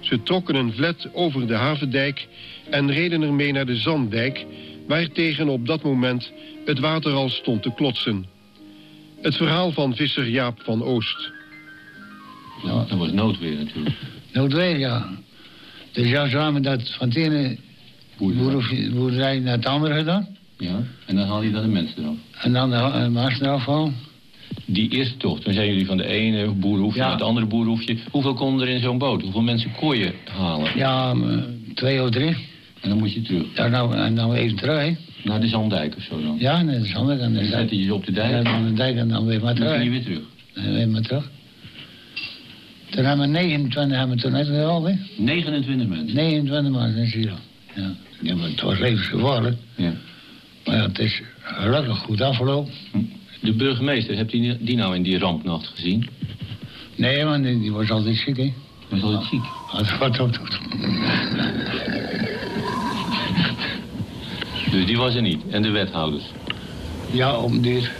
Ze trokken een vlet over de havendijk en reden ermee naar de zanddijk, waartegen op dat moment het water al stond te klotsen. Het verhaal van visser Jaap van Oost. Ja, dat was noodweer natuurlijk. Noodweer, ja. Dus ja, we dat van het ene boerderij naar het andere gedaan. Ja, en dan haal je dan de mensen eraf. En dan de mars eraf halen. Die eerste tocht, dan zijn jullie van de ene boerhoefje naar het andere boerhoefje. Hoeveel konden er in zo'n boot? Hoeveel mensen kon je halen? Ja, twee of drie. En dan moet je terug? Ja, nou, en dan even terug, hè. Naar de Zandijk of zo dan? Ja, naar de Zandijk. En dan zetten je je op de dijk? Ja, dan de dijk en dan weer maar terug. Dan je weer terug? En weer maar terug. Toen hebben we 29 hebben we toen net weer al, hè. 29 mensen? 29 mensen, ja. ja. ja maar het was levensgevaarlijk. Ja. Maar ja, het is gelukkig goed afgelopen. De burgemeester, hebt u die nou in die rampnacht gezien? Nee, man, die, die was altijd ziek, hè. Was altijd ziek? Als wat op doet. Dus die was er niet. En de wethouders? Ja, om duur.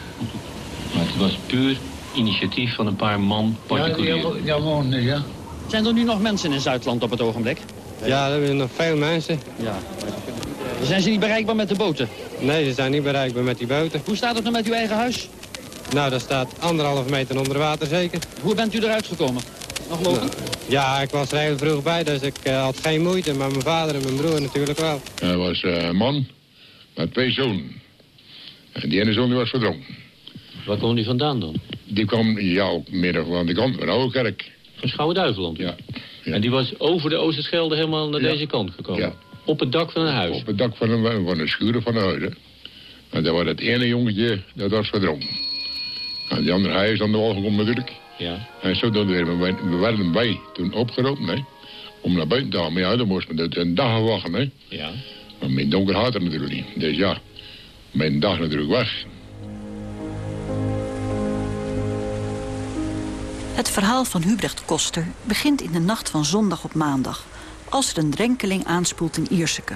Maar het was puur initiatief van een paar man particulier. Ja, ja, ja, wonen, ja. Zijn er nu nog mensen in Zuidland op het ogenblik? Ja, er zijn nog veel mensen. Ja. Zijn ze niet bereikbaar met de boten? Nee, ze zijn niet bereikbaar met die boten. Hoe staat het nou met uw eigen huis? Nou, dat staat anderhalf meter onder water zeker. Hoe bent u eruit gekomen? Nog lopen? Nou, ja, ik was er heel vroeg bij, dus ik uh, had geen moeite. Maar mijn vader en mijn broer natuurlijk wel. Hij was uh, een man met twee zonen. En die ene zoon die was verdronken. Waar kwam die vandaan dan? Die kwam, ja, ook middag van de kant van Oude Kerk. Van Schouwen-Duiveland? Ja, ja, En die was over de Oosterschelde helemaal naar deze kant gekomen? Ja. Op het dak van een huis? Op het dak van een, van een schuur van een huis. Hè. En dat was het ene jongetje, dat was verdronken. En die andere hij is aan de wal gekomen natuurlijk. Ja. En zo doen we, we werden wij toen opgeroepen, hè. Om naar buiten te gaan. Maar ja, dan moest men een dag wachten, hè. Ja. Maar mijn donker had er natuurlijk niet. Dus ja, mijn dag natuurlijk weg. Het verhaal van Hubrecht Koster begint in de nacht van zondag op maandag... als er een drenkeling aanspoelt in Ierseke.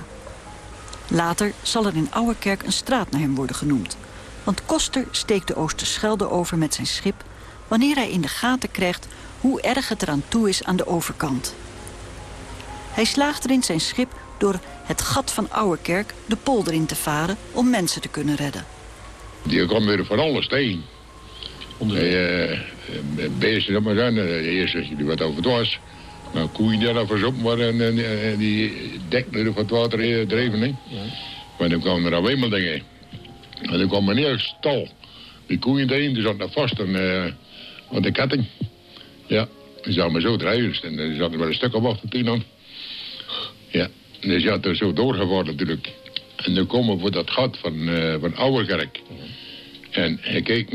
Later zal er in Ouwerkerk een straat naar hem worden genoemd. Want Koster steekt de Oosterschelde over met zijn schip... wanneer hij in de gaten krijgt hoe erg het eraan toe is aan de overkant. Hij slaagt erin zijn schip door het gat van Ouwerkerk de polder in te varen... om mensen te kunnen redden. Die kwam weer van alles tegen. Hij, uh, beesten, dat maar zijn. De eerste die wat over het was. Nou, koeien die daar verzopen waren en, en, en die dekten er van het water dreven. Hè. Ja. Maar dan kwamen er al eenmaal dingen. En dan kwam meneer stal. Die koeien erin, die zat nog vast aan, uh, aan de ketting. Ja, die zou maar zo drijven. En die zat er wel een stuk op achter tien aan. Ja, dus ja, het is zo doorgevaren natuurlijk. En dan komen we voor dat gat van, uh, van Ouwerkerk. En hij keek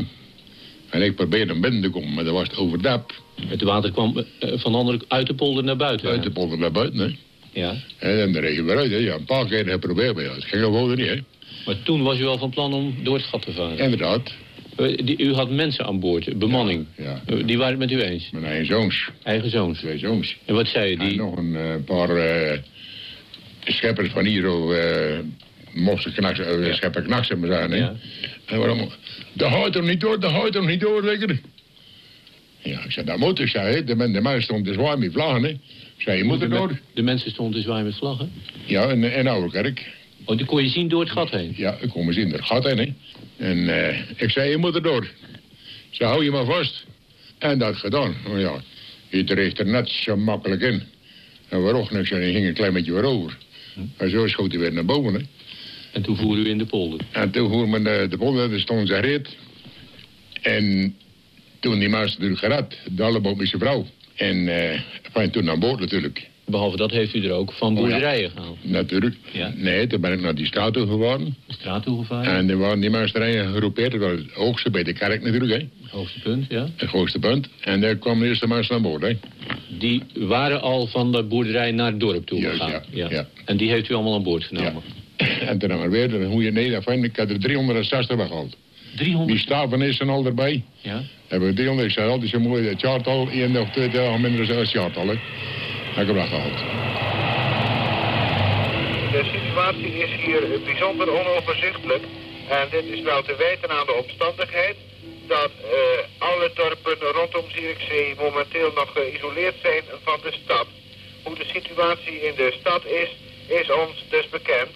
en ik probeerde hem binnen te komen, maar dat was het overdap. Het water kwam uh, van andere uit de polder naar buiten? Uit de polder naar buiten, hè. Ja. En dan reed je weer uit, hè. Ja, een paar keer geprobeerd, maar ja, het ging gewoon niet, hè. Maar toen was u al van plan om door het gat te varen? Inderdaad. Die, u had mensen aan boord, bemanning. Ja, ja. Die waren het met u eens? Mijn eigen zoons. Eigen zoons? Twee zoons. En wat zei je? Die... En nog een uh, paar uh, scheppers van hier, uh, mochten knaks, ja. schepper knaks hebben zijn, hè. En waarom? Dat houdt er niet door, dat houdt er niet door, zeker. Ja, ik zei, dat moet ik, zei De, de mensen stonden te zwaaien met vlaggen, hè. Ik zei, je moet er door. De mensen stonden te zwaaien met vlaggen? Ja, in, in Oudekerk. Oh, die kon je zien door het gat heen? Ja, ik kon me zien door het gat heen, hè. En uh, ik zei, je moet er door. Ze hou je maar vast. En dat gedaan. Maar ja, je dreef er net zo makkelijk in. En waarom niks, en ging een klein beetje weer over. Hm. En zo schoot hij weer naar boven, hè. En toen voer u in de polder? En toen voer men de, de polder, daar stond ze reed. En toen die maas natuurlijk gered, de zijn vrouw. En eh van toen naar boord natuurlijk. Behalve dat heeft u er ook van boerderijen gehaald. Natuurlijk. Ja. Nee, toen ben ik naar die straat toe geworden. De straat toegevaren. En er waren die maasterijen geroepeerd. Dat was het hoogste bij de kerk natuurlijk, hè. Het hoogste punt, ja. Het hoogste punt. En daar kwam de eerste maas naar boord, hè. Die waren al van de boerderij naar het dorp toe Juist, gegaan. ja, ja. En die heeft u allemaal aan boord genomen. En toen hebben we weer een goede nee, daarvan. Ik had er 360 weggehaald. 300? Die staven is en al erbij. Ja. Hebben we 300, ik zei altijd zo mooi, het jaartal, één of twee dagen minder dan het jaartal, hè. Heb ik hem weggehaald. De situatie is hier bijzonder onoverzichtelijk. En dit is wel te wijten aan de omstandigheid dat eh, alle dorpen rondom Zierikzee momenteel nog geïsoleerd zijn van de stad. Hoe de situatie in de stad is, is ons dus bekend.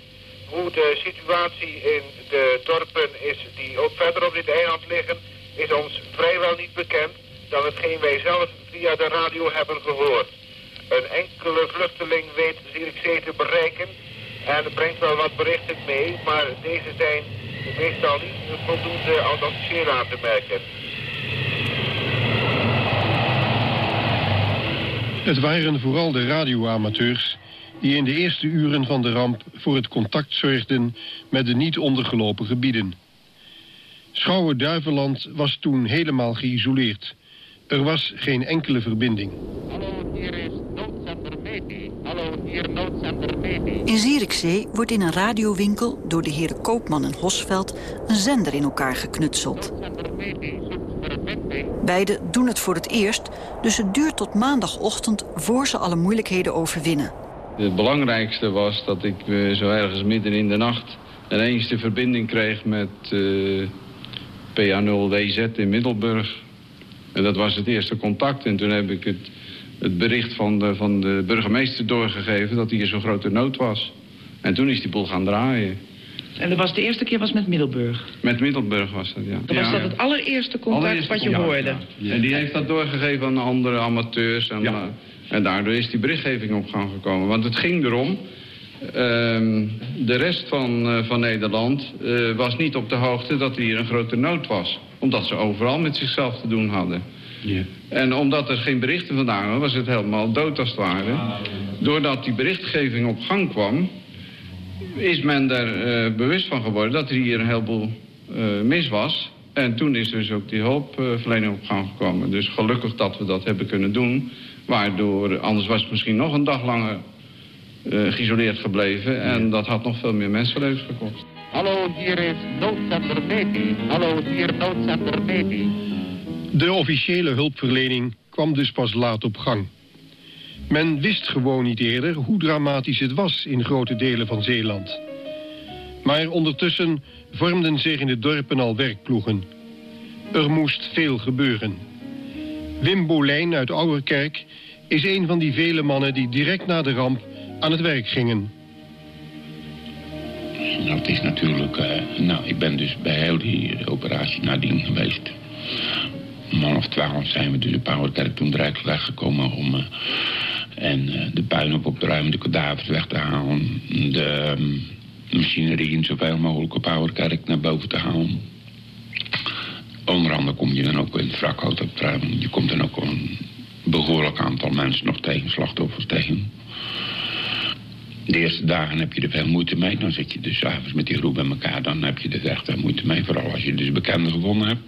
Hoe de situatie in de dorpen is die ook verder op dit eiland liggen, is ons vrijwel niet bekend dan hetgeen wij zelf via de radio hebben gehoord. Een enkele vluchteling weet Zierikzee te bereiken en brengt wel wat berichten mee, maar deze zijn meestal niet voldoende als officieel aan te merken. Het waren vooral de radioamateurs die in de eerste uren van de ramp voor het contact zorgden met de niet ondergelopen gebieden. Schouwen-Duiveland was toen helemaal geïsoleerd. Er was geen enkele verbinding. Hallo, hier noodzender Medi. In Zierikzee wordt in een radiowinkel door de heren Koopman en Hosveld een zender in elkaar geknutseld. Beiden doen het voor het eerst, dus het duurt tot maandagochtend voor ze alle moeilijkheden overwinnen. Het belangrijkste was dat ik eh, zo ergens midden in de nacht ineens de verbinding kreeg met eh, PA0WZ in Middelburg. En dat was het eerste contact. En toen heb ik het, het bericht van de, van de burgemeester doorgegeven dat hier zo'n grote nood was. En toen is die boel gaan draaien. En dat was de eerste keer was met Middelburg. Met Middelburg was dat, ja. Dat was Ja, dat ja. het allereerste contact Allereerste wat je contact, hoorde. ja. En die heeft dat doorgegeven aan andere amateurs. En, eh, en daardoor is die berichtgeving op gang gekomen. Want het ging erom... ehm, de rest van, eh, van Nederland eh, was niet op de hoogte dat er hier een grote nood was. Omdat ze overal met zichzelf te doen hadden. En omdat er geen berichten vandaan waren, was het helemaal dood als het ware. Doordat die berichtgeving op gang kwam, is men er eh, bewust van geworden dat er hier een heleboel mis was. En toen is dus ook die hulpverlening op gang gekomen. Dus gelukkig dat we dat hebben kunnen doen. Waardoor, anders was het misschien nog een dag langer eh, geïsoleerd gebleven. En dat had nog veel meer mensenlevens gekost. Hallo, hier is noodzender Medi. Hallo, hier noodzender Medi. De officiële hulpverlening kwam dus pas laat op gang. Men wist gewoon niet eerder hoe dramatisch het was in grote delen van Zeeland. Maar ondertussen vormden zich in de dorpen al werkploegen. Er moest veel gebeuren. Wim Bolijn uit Ouwerkerk is een van die vele mannen die direct na de ramp aan het werk gingen. Nou, het is natuurlijk... eh, nou, ik ben dus bij heel die eh, operatie nadien geweest. Man of twaalf zijn we dus Ouwerkerk toen direct weggekomen om... eh, en de puin op te ruimen, de kadavers weg te halen. De ehm, machinerie in zoveel mogelijk op Ouwerkerk naar boven te halen. Onder andere kom je dan ook in het wrakhout op te ruimen. Je komt dan ook een behoorlijk aantal mensen nog tegen, slachtoffers tegen. De eerste dagen heb je er veel moeite mee. Dan zit je dus avonds met die groep bij elkaar. Dan heb je er echt veel moeite mee. Vooral als je dus bekenden gevonden hebt.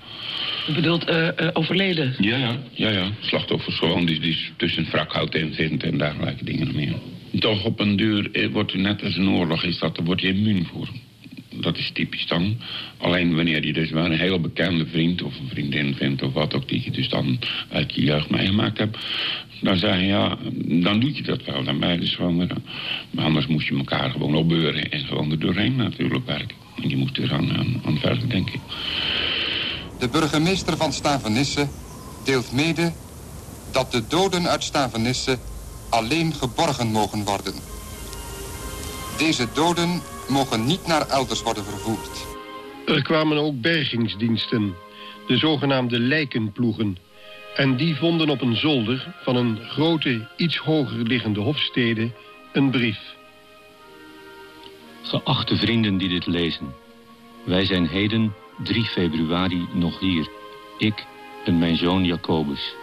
U bedoelt eh, eh, overleden? Ja, ja. Ja, ja. Slachtoffers gewoon die, die tussen het wrakhout in zitten en dergelijke dingen meer. Toch op een duur eh, wordt u net als een oorlog is dat, daar word je immuun voor. Dat is typisch dan. Alleen wanneer je dus wel een heel bekende vriend of een vriendin vindt of wat ook, die je dus dan uit je jeugd meegemaakt hebt, dan zeg je ja, dan doe je dat wel. Dan ben je dus maar anders moest je elkaar gewoon opbeuren en gewoon er doorheen natuurlijk werken. En je moest er aan, aan, aan verder denken. De burgemeester van Stavenisse deelt mede dat de doden uit Stavenisse alleen geborgen mogen worden. Deze doden mogen niet naar elders worden vervoerd. Er kwamen ook bergingsdiensten, de zogenaamde lijkenploegen. En die vonden op een zolder van een grote, iets hoger liggende hofstede een brief. Geachte vrienden die dit lezen. Wij zijn heden, 3 februari, nog hier. Ik en mijn zoon Jacobus.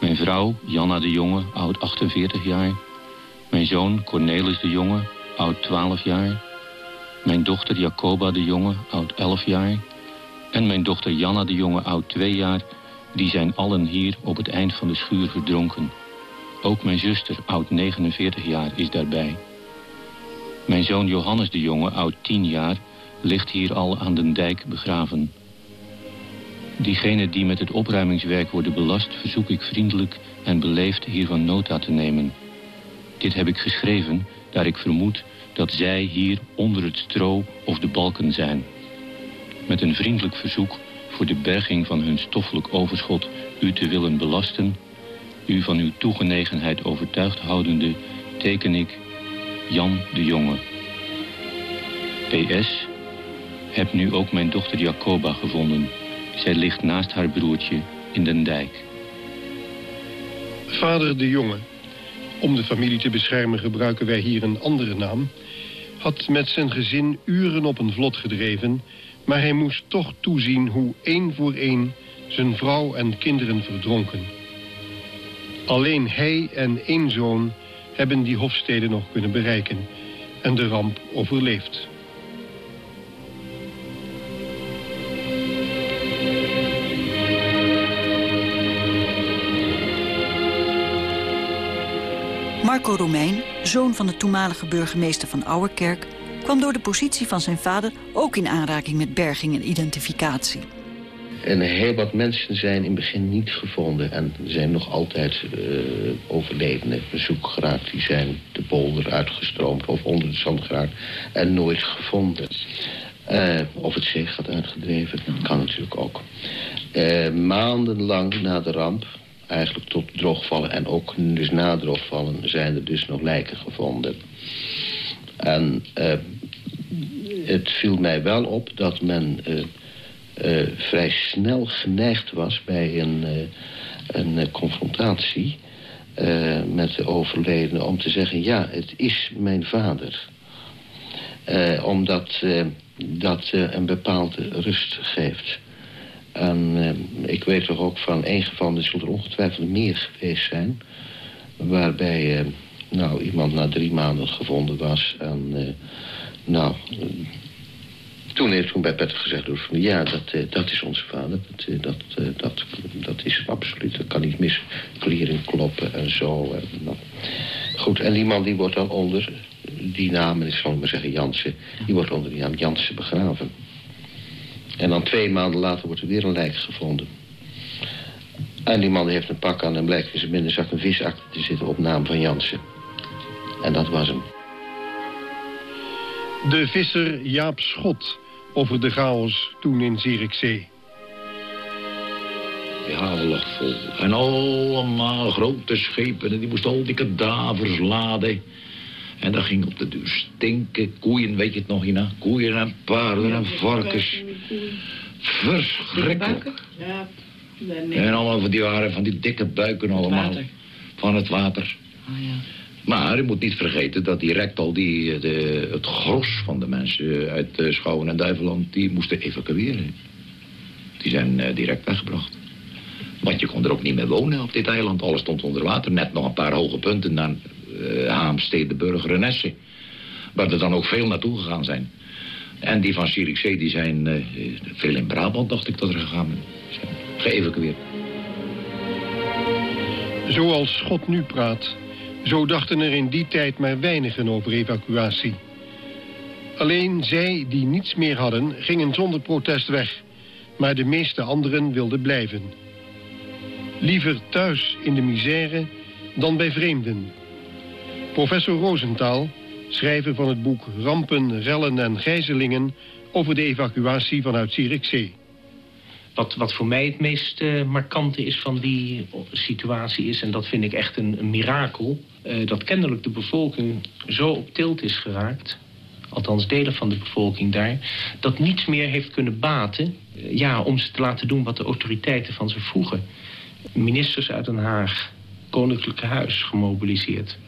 Mijn vrouw, Janna de Jonge, oud 48 jaar. Mijn zoon, Cornelis de Jonge, oud 12 jaar. Mijn dochter Jacoba de Jonge, oud 11 jaar. En mijn dochter Janna de Jonge, oud 2 jaar. Die zijn allen hier op het eind van de schuur verdronken. Ook mijn zuster, oud 49 jaar, is daarbij. Mijn zoon Johannes de Jonge, oud 10 jaar, ligt hier al aan den dijk begraven. Diegenen die met het opruimingswerk worden belast... verzoek ik vriendelijk en beleefd hiervan nota te nemen. Dit heb ik geschreven, daar ik vermoed dat zij hier onder het stro of de balken zijn. Met een vriendelijk verzoek voor de berging van hun stoffelijk overschot u te willen belasten... u van uw toegenegenheid overtuigd houdende, teken ik Jan de Jonge. PS, heb nu ook mijn dochter Jacoba gevonden... Zij ligt naast haar broertje in den dijk. Vader de Jonge, om de familie te beschermen gebruiken wij hier een andere naam... had met zijn gezin uren op een vlot gedreven... maar hij moest toch toezien hoe één voor één zijn vrouw en kinderen verdronken. Alleen hij en één zoon hebben die hofsteden nog kunnen bereiken... en de ramp overleefd. Marco Romein, zoon van de toenmalige burgemeester van Ouwerkerk... kwam door de positie van zijn vader ook in aanraking met berging en identificatie. En heel wat mensen zijn in het begin niet gevonden. En zijn nog altijd uh, overledenen bezoek geraakt. Die zijn de polder uitgestroomd of onder de zand geraakt. En nooit gevonden. Uh, of het zich had uitgedreven, dat kan natuurlijk ook. Uh, maandenlang na de ramp eigenlijk tot droogvallen. En ook dus na droogvallen zijn er dus nog lijken gevonden. En uh, het viel mij wel op dat men uh, uh, vrij snel geneigd was bij een, een confrontatie met de overledene... om te zeggen, ja, het is mijn vader. omdat dat een bepaalde rust geeft... En uh, ik weet toch ook van één geval, er zullen er ongetwijfeld meer geweest zijn... waarbij uh, nou, iemand na drie maanden gevonden was. En uh, nou, toen heeft toen bij Petter gezegd door van... ja, dat, dat is onze vader, dat, dat, dat, dat is absoluut, dat kan niet mis. Klieren kloppen en zo. En, nou. Goed, en die man die wordt dan onder die naam, en ik zal maar zeggen Jansen... die wordt onder die naam Jansen begraven. En dan twee maanden later wordt er weer een lijk gevonden. En die man heeft een pak aan en blijkt in zijn binnenzak een visakte te zitten op naam van Jansen. En dat was hem. De visser Jaap Schot over de chaos toen in Zierikzee. Ja, vol. En allemaal grote schepen. En die moesten al die kadavers laden. En dat ging op de deur stinken. Koeien, weet je het nog, Ina? Koeien en paarden en varkens. Verschrikkelijk. Ja. En allemaal van die waren van die dikke buiken allemaal. Van het water. Oh, ja. Maar je moet niet vergeten dat direct al die, de, het gros van de mensen uit uh, Schouwen en Duiveland... die moesten evacueren. Die zijn uh, direct weggebracht. Want je kon er ook niet meer wonen op dit eiland. Alles stond onder water. Net nog een paar hoge punten naar Haamstede, Burger en Essen. Waar er dan ook veel naartoe gegaan zijn. En die van Zierikzee, die zijn uh, veel in Brabant, dacht ik, dat er gegaan zijn. Geëvacueerd. Zoals God nu praat, zo dachten er in die tijd maar weinigen over evacuatie. Alleen zij die niets meer hadden, gingen zonder protest weg. Maar de meeste anderen wilden blijven. Liever thuis in de misère dan bij vreemden. Professor Rosenthal, schrijver van het boek Rampen, Rellen en Gijzelingen... over de evacuatie vanuit Zierikzee. Wat, wat voor mij het meest uh, markante is van die situatie is... en dat vind ik echt een, een mirakel... Uh, dat kennelijk de bevolking zo op tilt is geraakt... althans delen van de bevolking daar... dat niets meer heeft kunnen baten... Ja, om ze te laten doen wat de autoriteiten van ze vroegen. Ministers uit Den Haag, Koninklijke Huis gemobiliseerd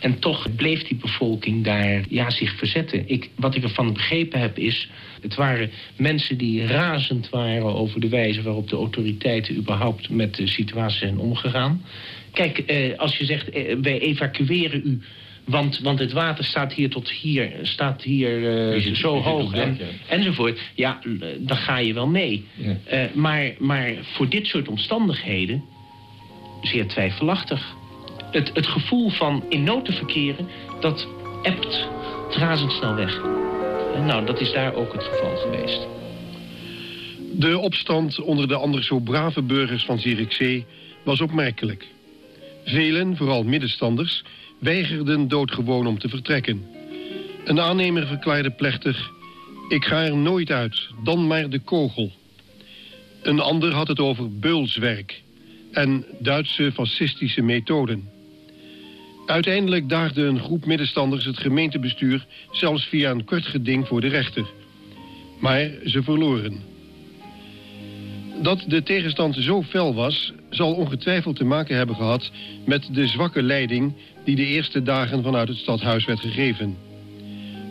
En toch bleef die bevolking daar ja, zich verzetten. Ik, wat ik ervan begrepen heb is... het waren mensen die razend waren over de wijze waarop de autoriteiten... überhaupt met de situatie zijn omgegaan. Kijk, eh, als je zegt, eh, wij evacueren u... Want, want het water staat hier tot hier, staat hier uh, zo hoog en, enzovoort. Ja, dan ga je wel mee. Ja. Uh, maar, maar voor dit soort omstandigheden zeer twijfelachtig. Het, gevoel van in nood te verkeren, dat ebt razendsnel weg. Nou, dat is daar ook het geval geweest. De opstand onder de anders zo brave burgers van Zierikzee was opmerkelijk. Velen, vooral middenstanders, weigerden doodgewoon om te vertrekken. Een aannemer verklaarde plechtig... ik ga er nooit uit, dan maar de kogel. Een ander had het over beulswerk en Duitse fascistische methoden. Uiteindelijk daagde een groep middenstanders het gemeentebestuur... zelfs via een kort geding voor de rechter. Maar ze verloren. Dat de tegenstand zo fel was... zal ongetwijfeld te maken hebben gehad... met de zwakke leiding die de eerste dagen vanuit het stadhuis werd gegeven.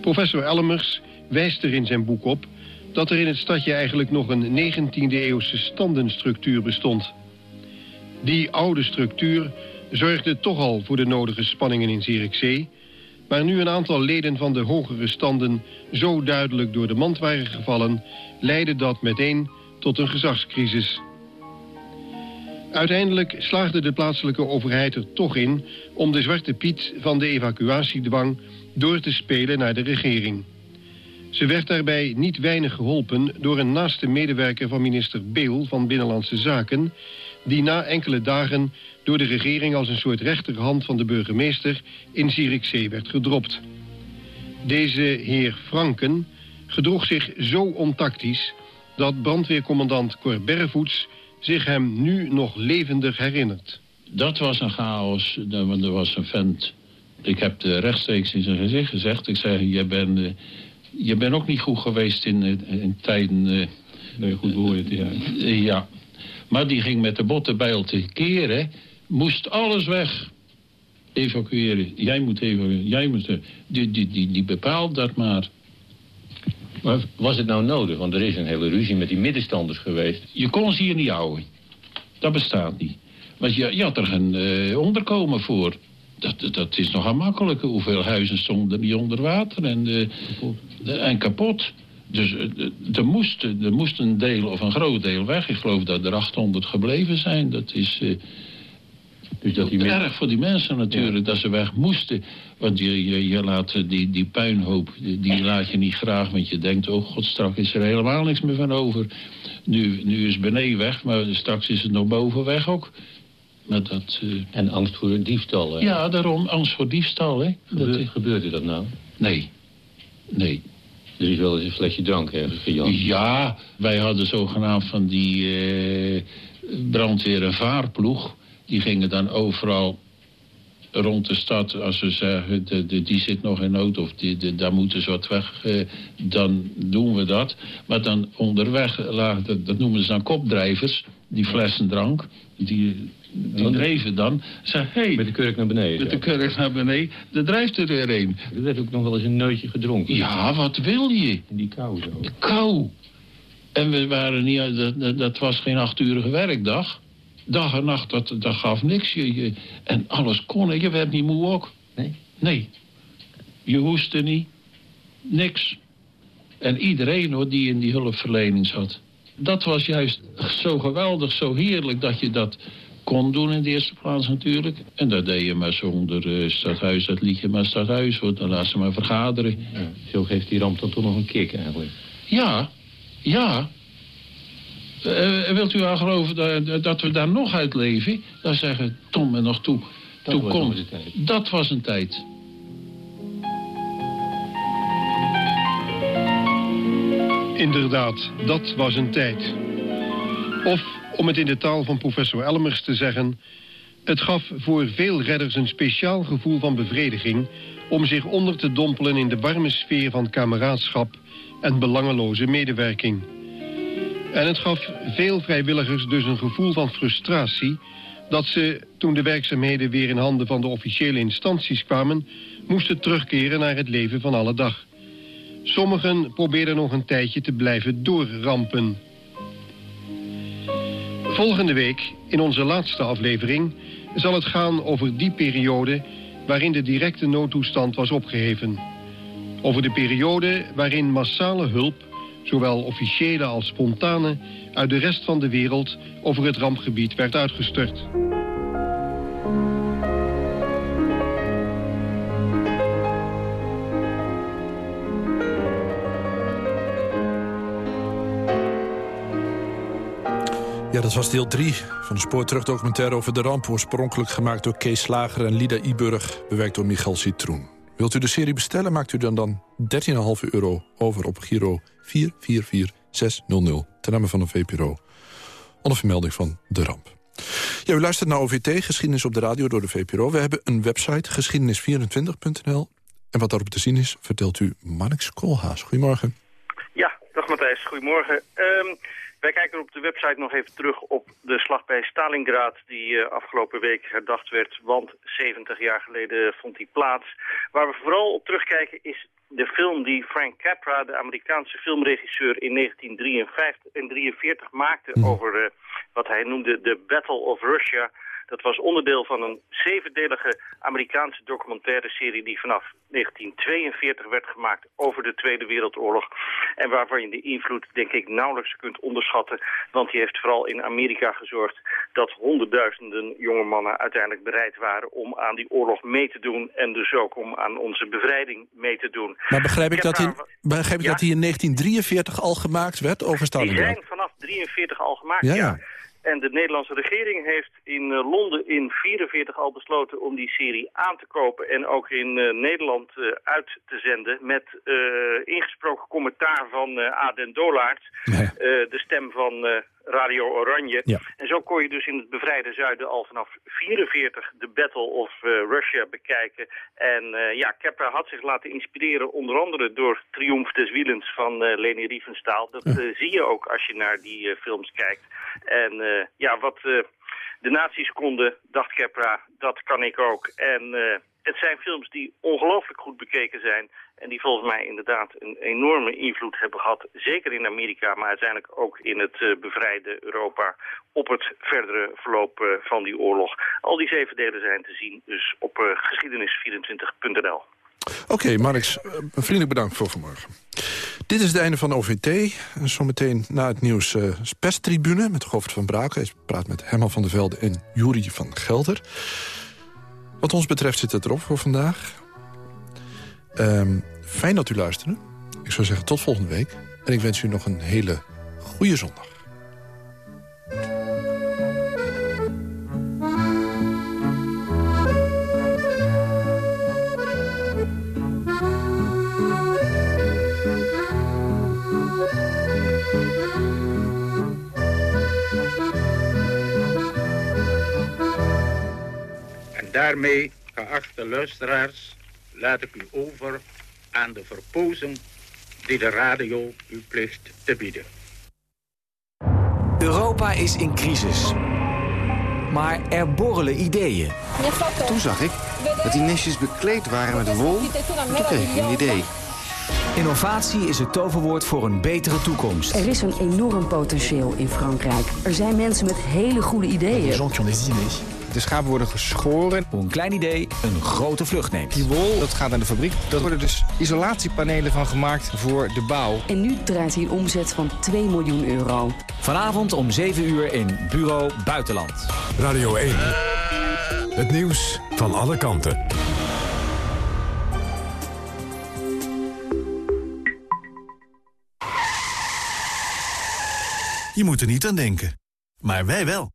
Professor Elmers wijst er in zijn boek op... dat er in het stadje eigenlijk nog een 19e-eeuwse standenstructuur bestond... Die oude structuur zorgde toch al voor de nodige spanningen in Zierikzee... maar nu een aantal leden van de hogere standen zo duidelijk door de mand waren gevallen... leidde dat meteen tot een gezagscrisis. Uiteindelijk slaagde de plaatselijke overheid er toch in... om de Zwarte Piet van de evacuatiedwang door te spelen naar de regering. Ze werd daarbij niet weinig geholpen door een naaste medewerker van minister Beel van Binnenlandse Zaken die na enkele dagen door de regering als een soort rechterhand van de burgemeester in Zierikzee werd gedropt. Deze heer Franken gedroeg zich zo ontactisch dat brandweercommandant Cor Bervoets zich hem nu nog levendig herinnert. Dat was een chaos, er was een vent. Ik heb de rechtstreeks in zijn gezicht gezegd. Ik zei, je bent, eh, je bent ook niet goed geweest in, eh, in tijden... Uh, nee, goed behoord, ja. ja, maar die ging met de bottenbijl te keren. Moest alles weg. Evacueren. Jij moet even... Jij moet, die, die, die, die bepaalt dat maar. Maar was het nou nodig? Want er is een hele ruzie met die middenstanders geweest. Je kon ze hier niet houden. Dat bestaat niet. Want je, je had er geen uh, onderkomen voor. Dat, dat is nogal makkelijk. Hoeveel huizen stonden niet onder water en, uh, en kapot. Dus eh, er moest, er moest een deel of een groot deel weg. Ik geloof dat er 800 gebleven zijn. Dat is uh, dus dat die erg voor die mensen natuurlijk, dat ze weg moesten. Want je, je, je laat eh, die, die puinhoop, die, laat je niet graag. Want je denkt, oh god, straks is er helemaal niks meer van over. Nu, nu is beneden weg, maar straks is het nog boven weg ook. Maar dat, En angst voor diefstal, hè? Ja, daarom, angst voor diefstal, hè. dat, gebeurde dat nou? Nee, nee. Er is wel eens een flesje drank ergens Jan. Ja, wij hadden zogenaamd van die uh, brandweer- en vaarploeg. Die gingen dan overal rond de stad, als ze zeggen, de, de, die zit nog in nood of die, daar moeten ze wat weg, uh, dan doen we dat. Maar dan onderweg lagen, dat, dat noemen ze dan kopdrijvers, die flessen drank, die die dreven dan. Zei, hey, met de kurk naar beneden. Met de kurk naar beneden. Er drijft er weer een. Er werd ook nog wel eens een neutje gedronken. Ja, wat wil je? In die kou zo. De kou. En we waren niet, dat, dat was geen achturige werkdag. Dag en nacht, dat, dat gaf niks. Je, je, en alles kon. Je werd niet moe ook. Nee? Nee. Je hoestte niet. Niks. En iedereen hoor, die in die hulpverlening zat. Dat was juist zo geweldig, zo heerlijk dat je dat kon doen in de eerste plaats natuurlijk. En dat deed je maar zonder uh, stadhuis, dat liedje maar stadhuis, want dan laat ze maar vergaderen. Ja, zo geeft die ramp dan toch nog een kick eigenlijk. Ja, ja. Uh, wilt u wel geloven dat, dat, we daar nog uit leven? Dan zeggen Tom en nog toe. Dat toe was komt. een tijd. Dat was een tijd. Inderdaad, dat was een tijd. Of, om het in de taal van professor Elmers te zeggen... het gaf voor veel redders een speciaal gevoel van bevrediging... om zich onder te dompelen in de warme sfeer van kameraadschap... en belangeloze medewerking. En het gaf veel vrijwilligers dus een gevoel van frustratie... dat ze, toen de werkzaamheden weer in handen van de officiële instanties kwamen, moesten terugkeren naar het leven van alle dag. Sommigen probeerden nog een tijdje te blijven doorrampen. Volgende week, in onze laatste aflevering, zal het gaan over die periode waarin de directe noodtoestand was opgeheven. Over de periode waarin massale hulp, zowel officiële als spontane, uit de rest van de wereld over het rampgebied werd uitgestort. Ja, dat was deel 3 van de spoorterugdocumentaire over de ramp... oorspronkelijk gemaakt door Kees Slager en Lida Iburg... bewerkt door Michael Citroen. Wilt u de serie bestellen, maakt u dan dan 13,5 euro over op Giro 444600... ten name van een VPRO, onder vermelding van de ramp. Ja, u luistert naar OVT, geschiedenis op de radio door de VPRO. We hebben een website, geschiedenis24.nl. En wat daarop te zien is, vertelt u Marnix Koolhaas. Goedemorgen. Ja, dag Matthijs, goedemorgen. Um, wij kijken op de website nog even terug op de slag bij Stalingrad... die uh, afgelopen week herdacht werd, want 70 jaar geleden vond die plaats. Waar we vooral op terugkijken is de film die Frank Capra... de Amerikaanse filmregisseur in 1943 maakte... Mm. over uh, wat hij noemde de Battle of Russia... Dat was onderdeel van een zevendelige Amerikaanse documentaire serie die vanaf 1942 werd gemaakt over de Tweede Wereldoorlog. En waarvan je de invloed denk ik nauwelijks kunt onderschatten. Want die heeft vooral in Amerika gezorgd dat honderdduizenden jonge mannen uiteindelijk bereid waren om aan die oorlog mee te doen. En dus ook om aan onze bevrijding mee te doen. Maar begrijp ik, dat, hij, begrijp ik dat in 1943 al gemaakt werd over Stalingrad? Die zijn vanaf 1943 al gemaakt, ja. ja. En de Nederlandse regering heeft in uh, Londen in 1944 al besloten om die serie aan te kopen en ook in uh, Nederland uh, uit te zenden met ingesproken commentaar van Aden Dolaert, ja. de stem van Radio Oranje. Ja. En zo kon je dus in het bevrijde zuiden al vanaf 44 de Battle of uh, Russia bekijken. En uh, ja, Kepler had zich laten inspireren onder andere door Triomf des Wielens van uh, Leni Riefenstahl. Dat ja. zie je ook als je naar die films kijkt. En ja, wat de nazi's konden, dacht Kepra, dat kan ik ook. En het zijn films die ongelooflijk goed bekeken zijn... en die volgens mij inderdaad een enorme invloed hebben gehad... zeker in Amerika, maar uiteindelijk ook in het uh, bevrijde Europa... op het verdere verloop uh, van die oorlog. Al die zeven delen zijn te zien dus op uh, geschiedenis24.nl. Oké, okay, vriendelijk bedankt voor vanmorgen. Dit is het einde van OVT. Zometeen na het nieuws uh, perstribune met Govert van Braken. Hij praat met Herman van der Velde en Jury van Gelder. Wat ons betreft zit het erop voor vandaag. Um, fijn dat u luisterde. Ik zou zeggen tot volgende week. En ik wens u nog een hele goede zondag. Daarmee, geachte luisteraars, laat ik u over aan de verpozen die de radio u plicht te bieden. Europa is in crisis. Maar er borrelen ideeën. Toen zag ik dat die nestjes bekleed waren met wol. Toen kreeg ik een idee. Innovatie is het toverwoord voor een betere toekomst. Er is een enorm potentieel in Frankrijk. Er zijn mensen met hele goede ideeën. De schapen worden geschoren. Hoe een klein idee een grote vlucht neemt. Die wol, dat gaat naar de fabriek. Daar worden dus isolatiepanelen van gemaakt voor de bouw. En nu draait hij een omzet van 2 miljoen euro. Vanavond om 7 uur in Bureau Buitenland. Radio 1. Het nieuws van alle kanten. Je moet er niet aan denken. Maar wij wel.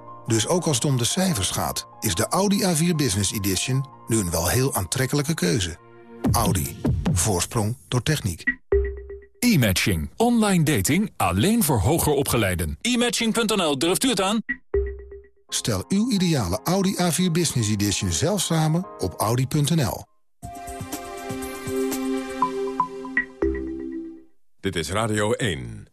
Dus ook als het om de cijfers gaat, is de Audi A4 Business Edition nu een wel heel aantrekkelijke keuze. Audi. Voorsprong door techniek. E-matching. Online dating alleen voor hoger opgeleiden. E-matching.nl, durft u het aan? Stel uw ideale Audi A4 Business Edition zelf samen op audi.nl. Dit is Radio 1.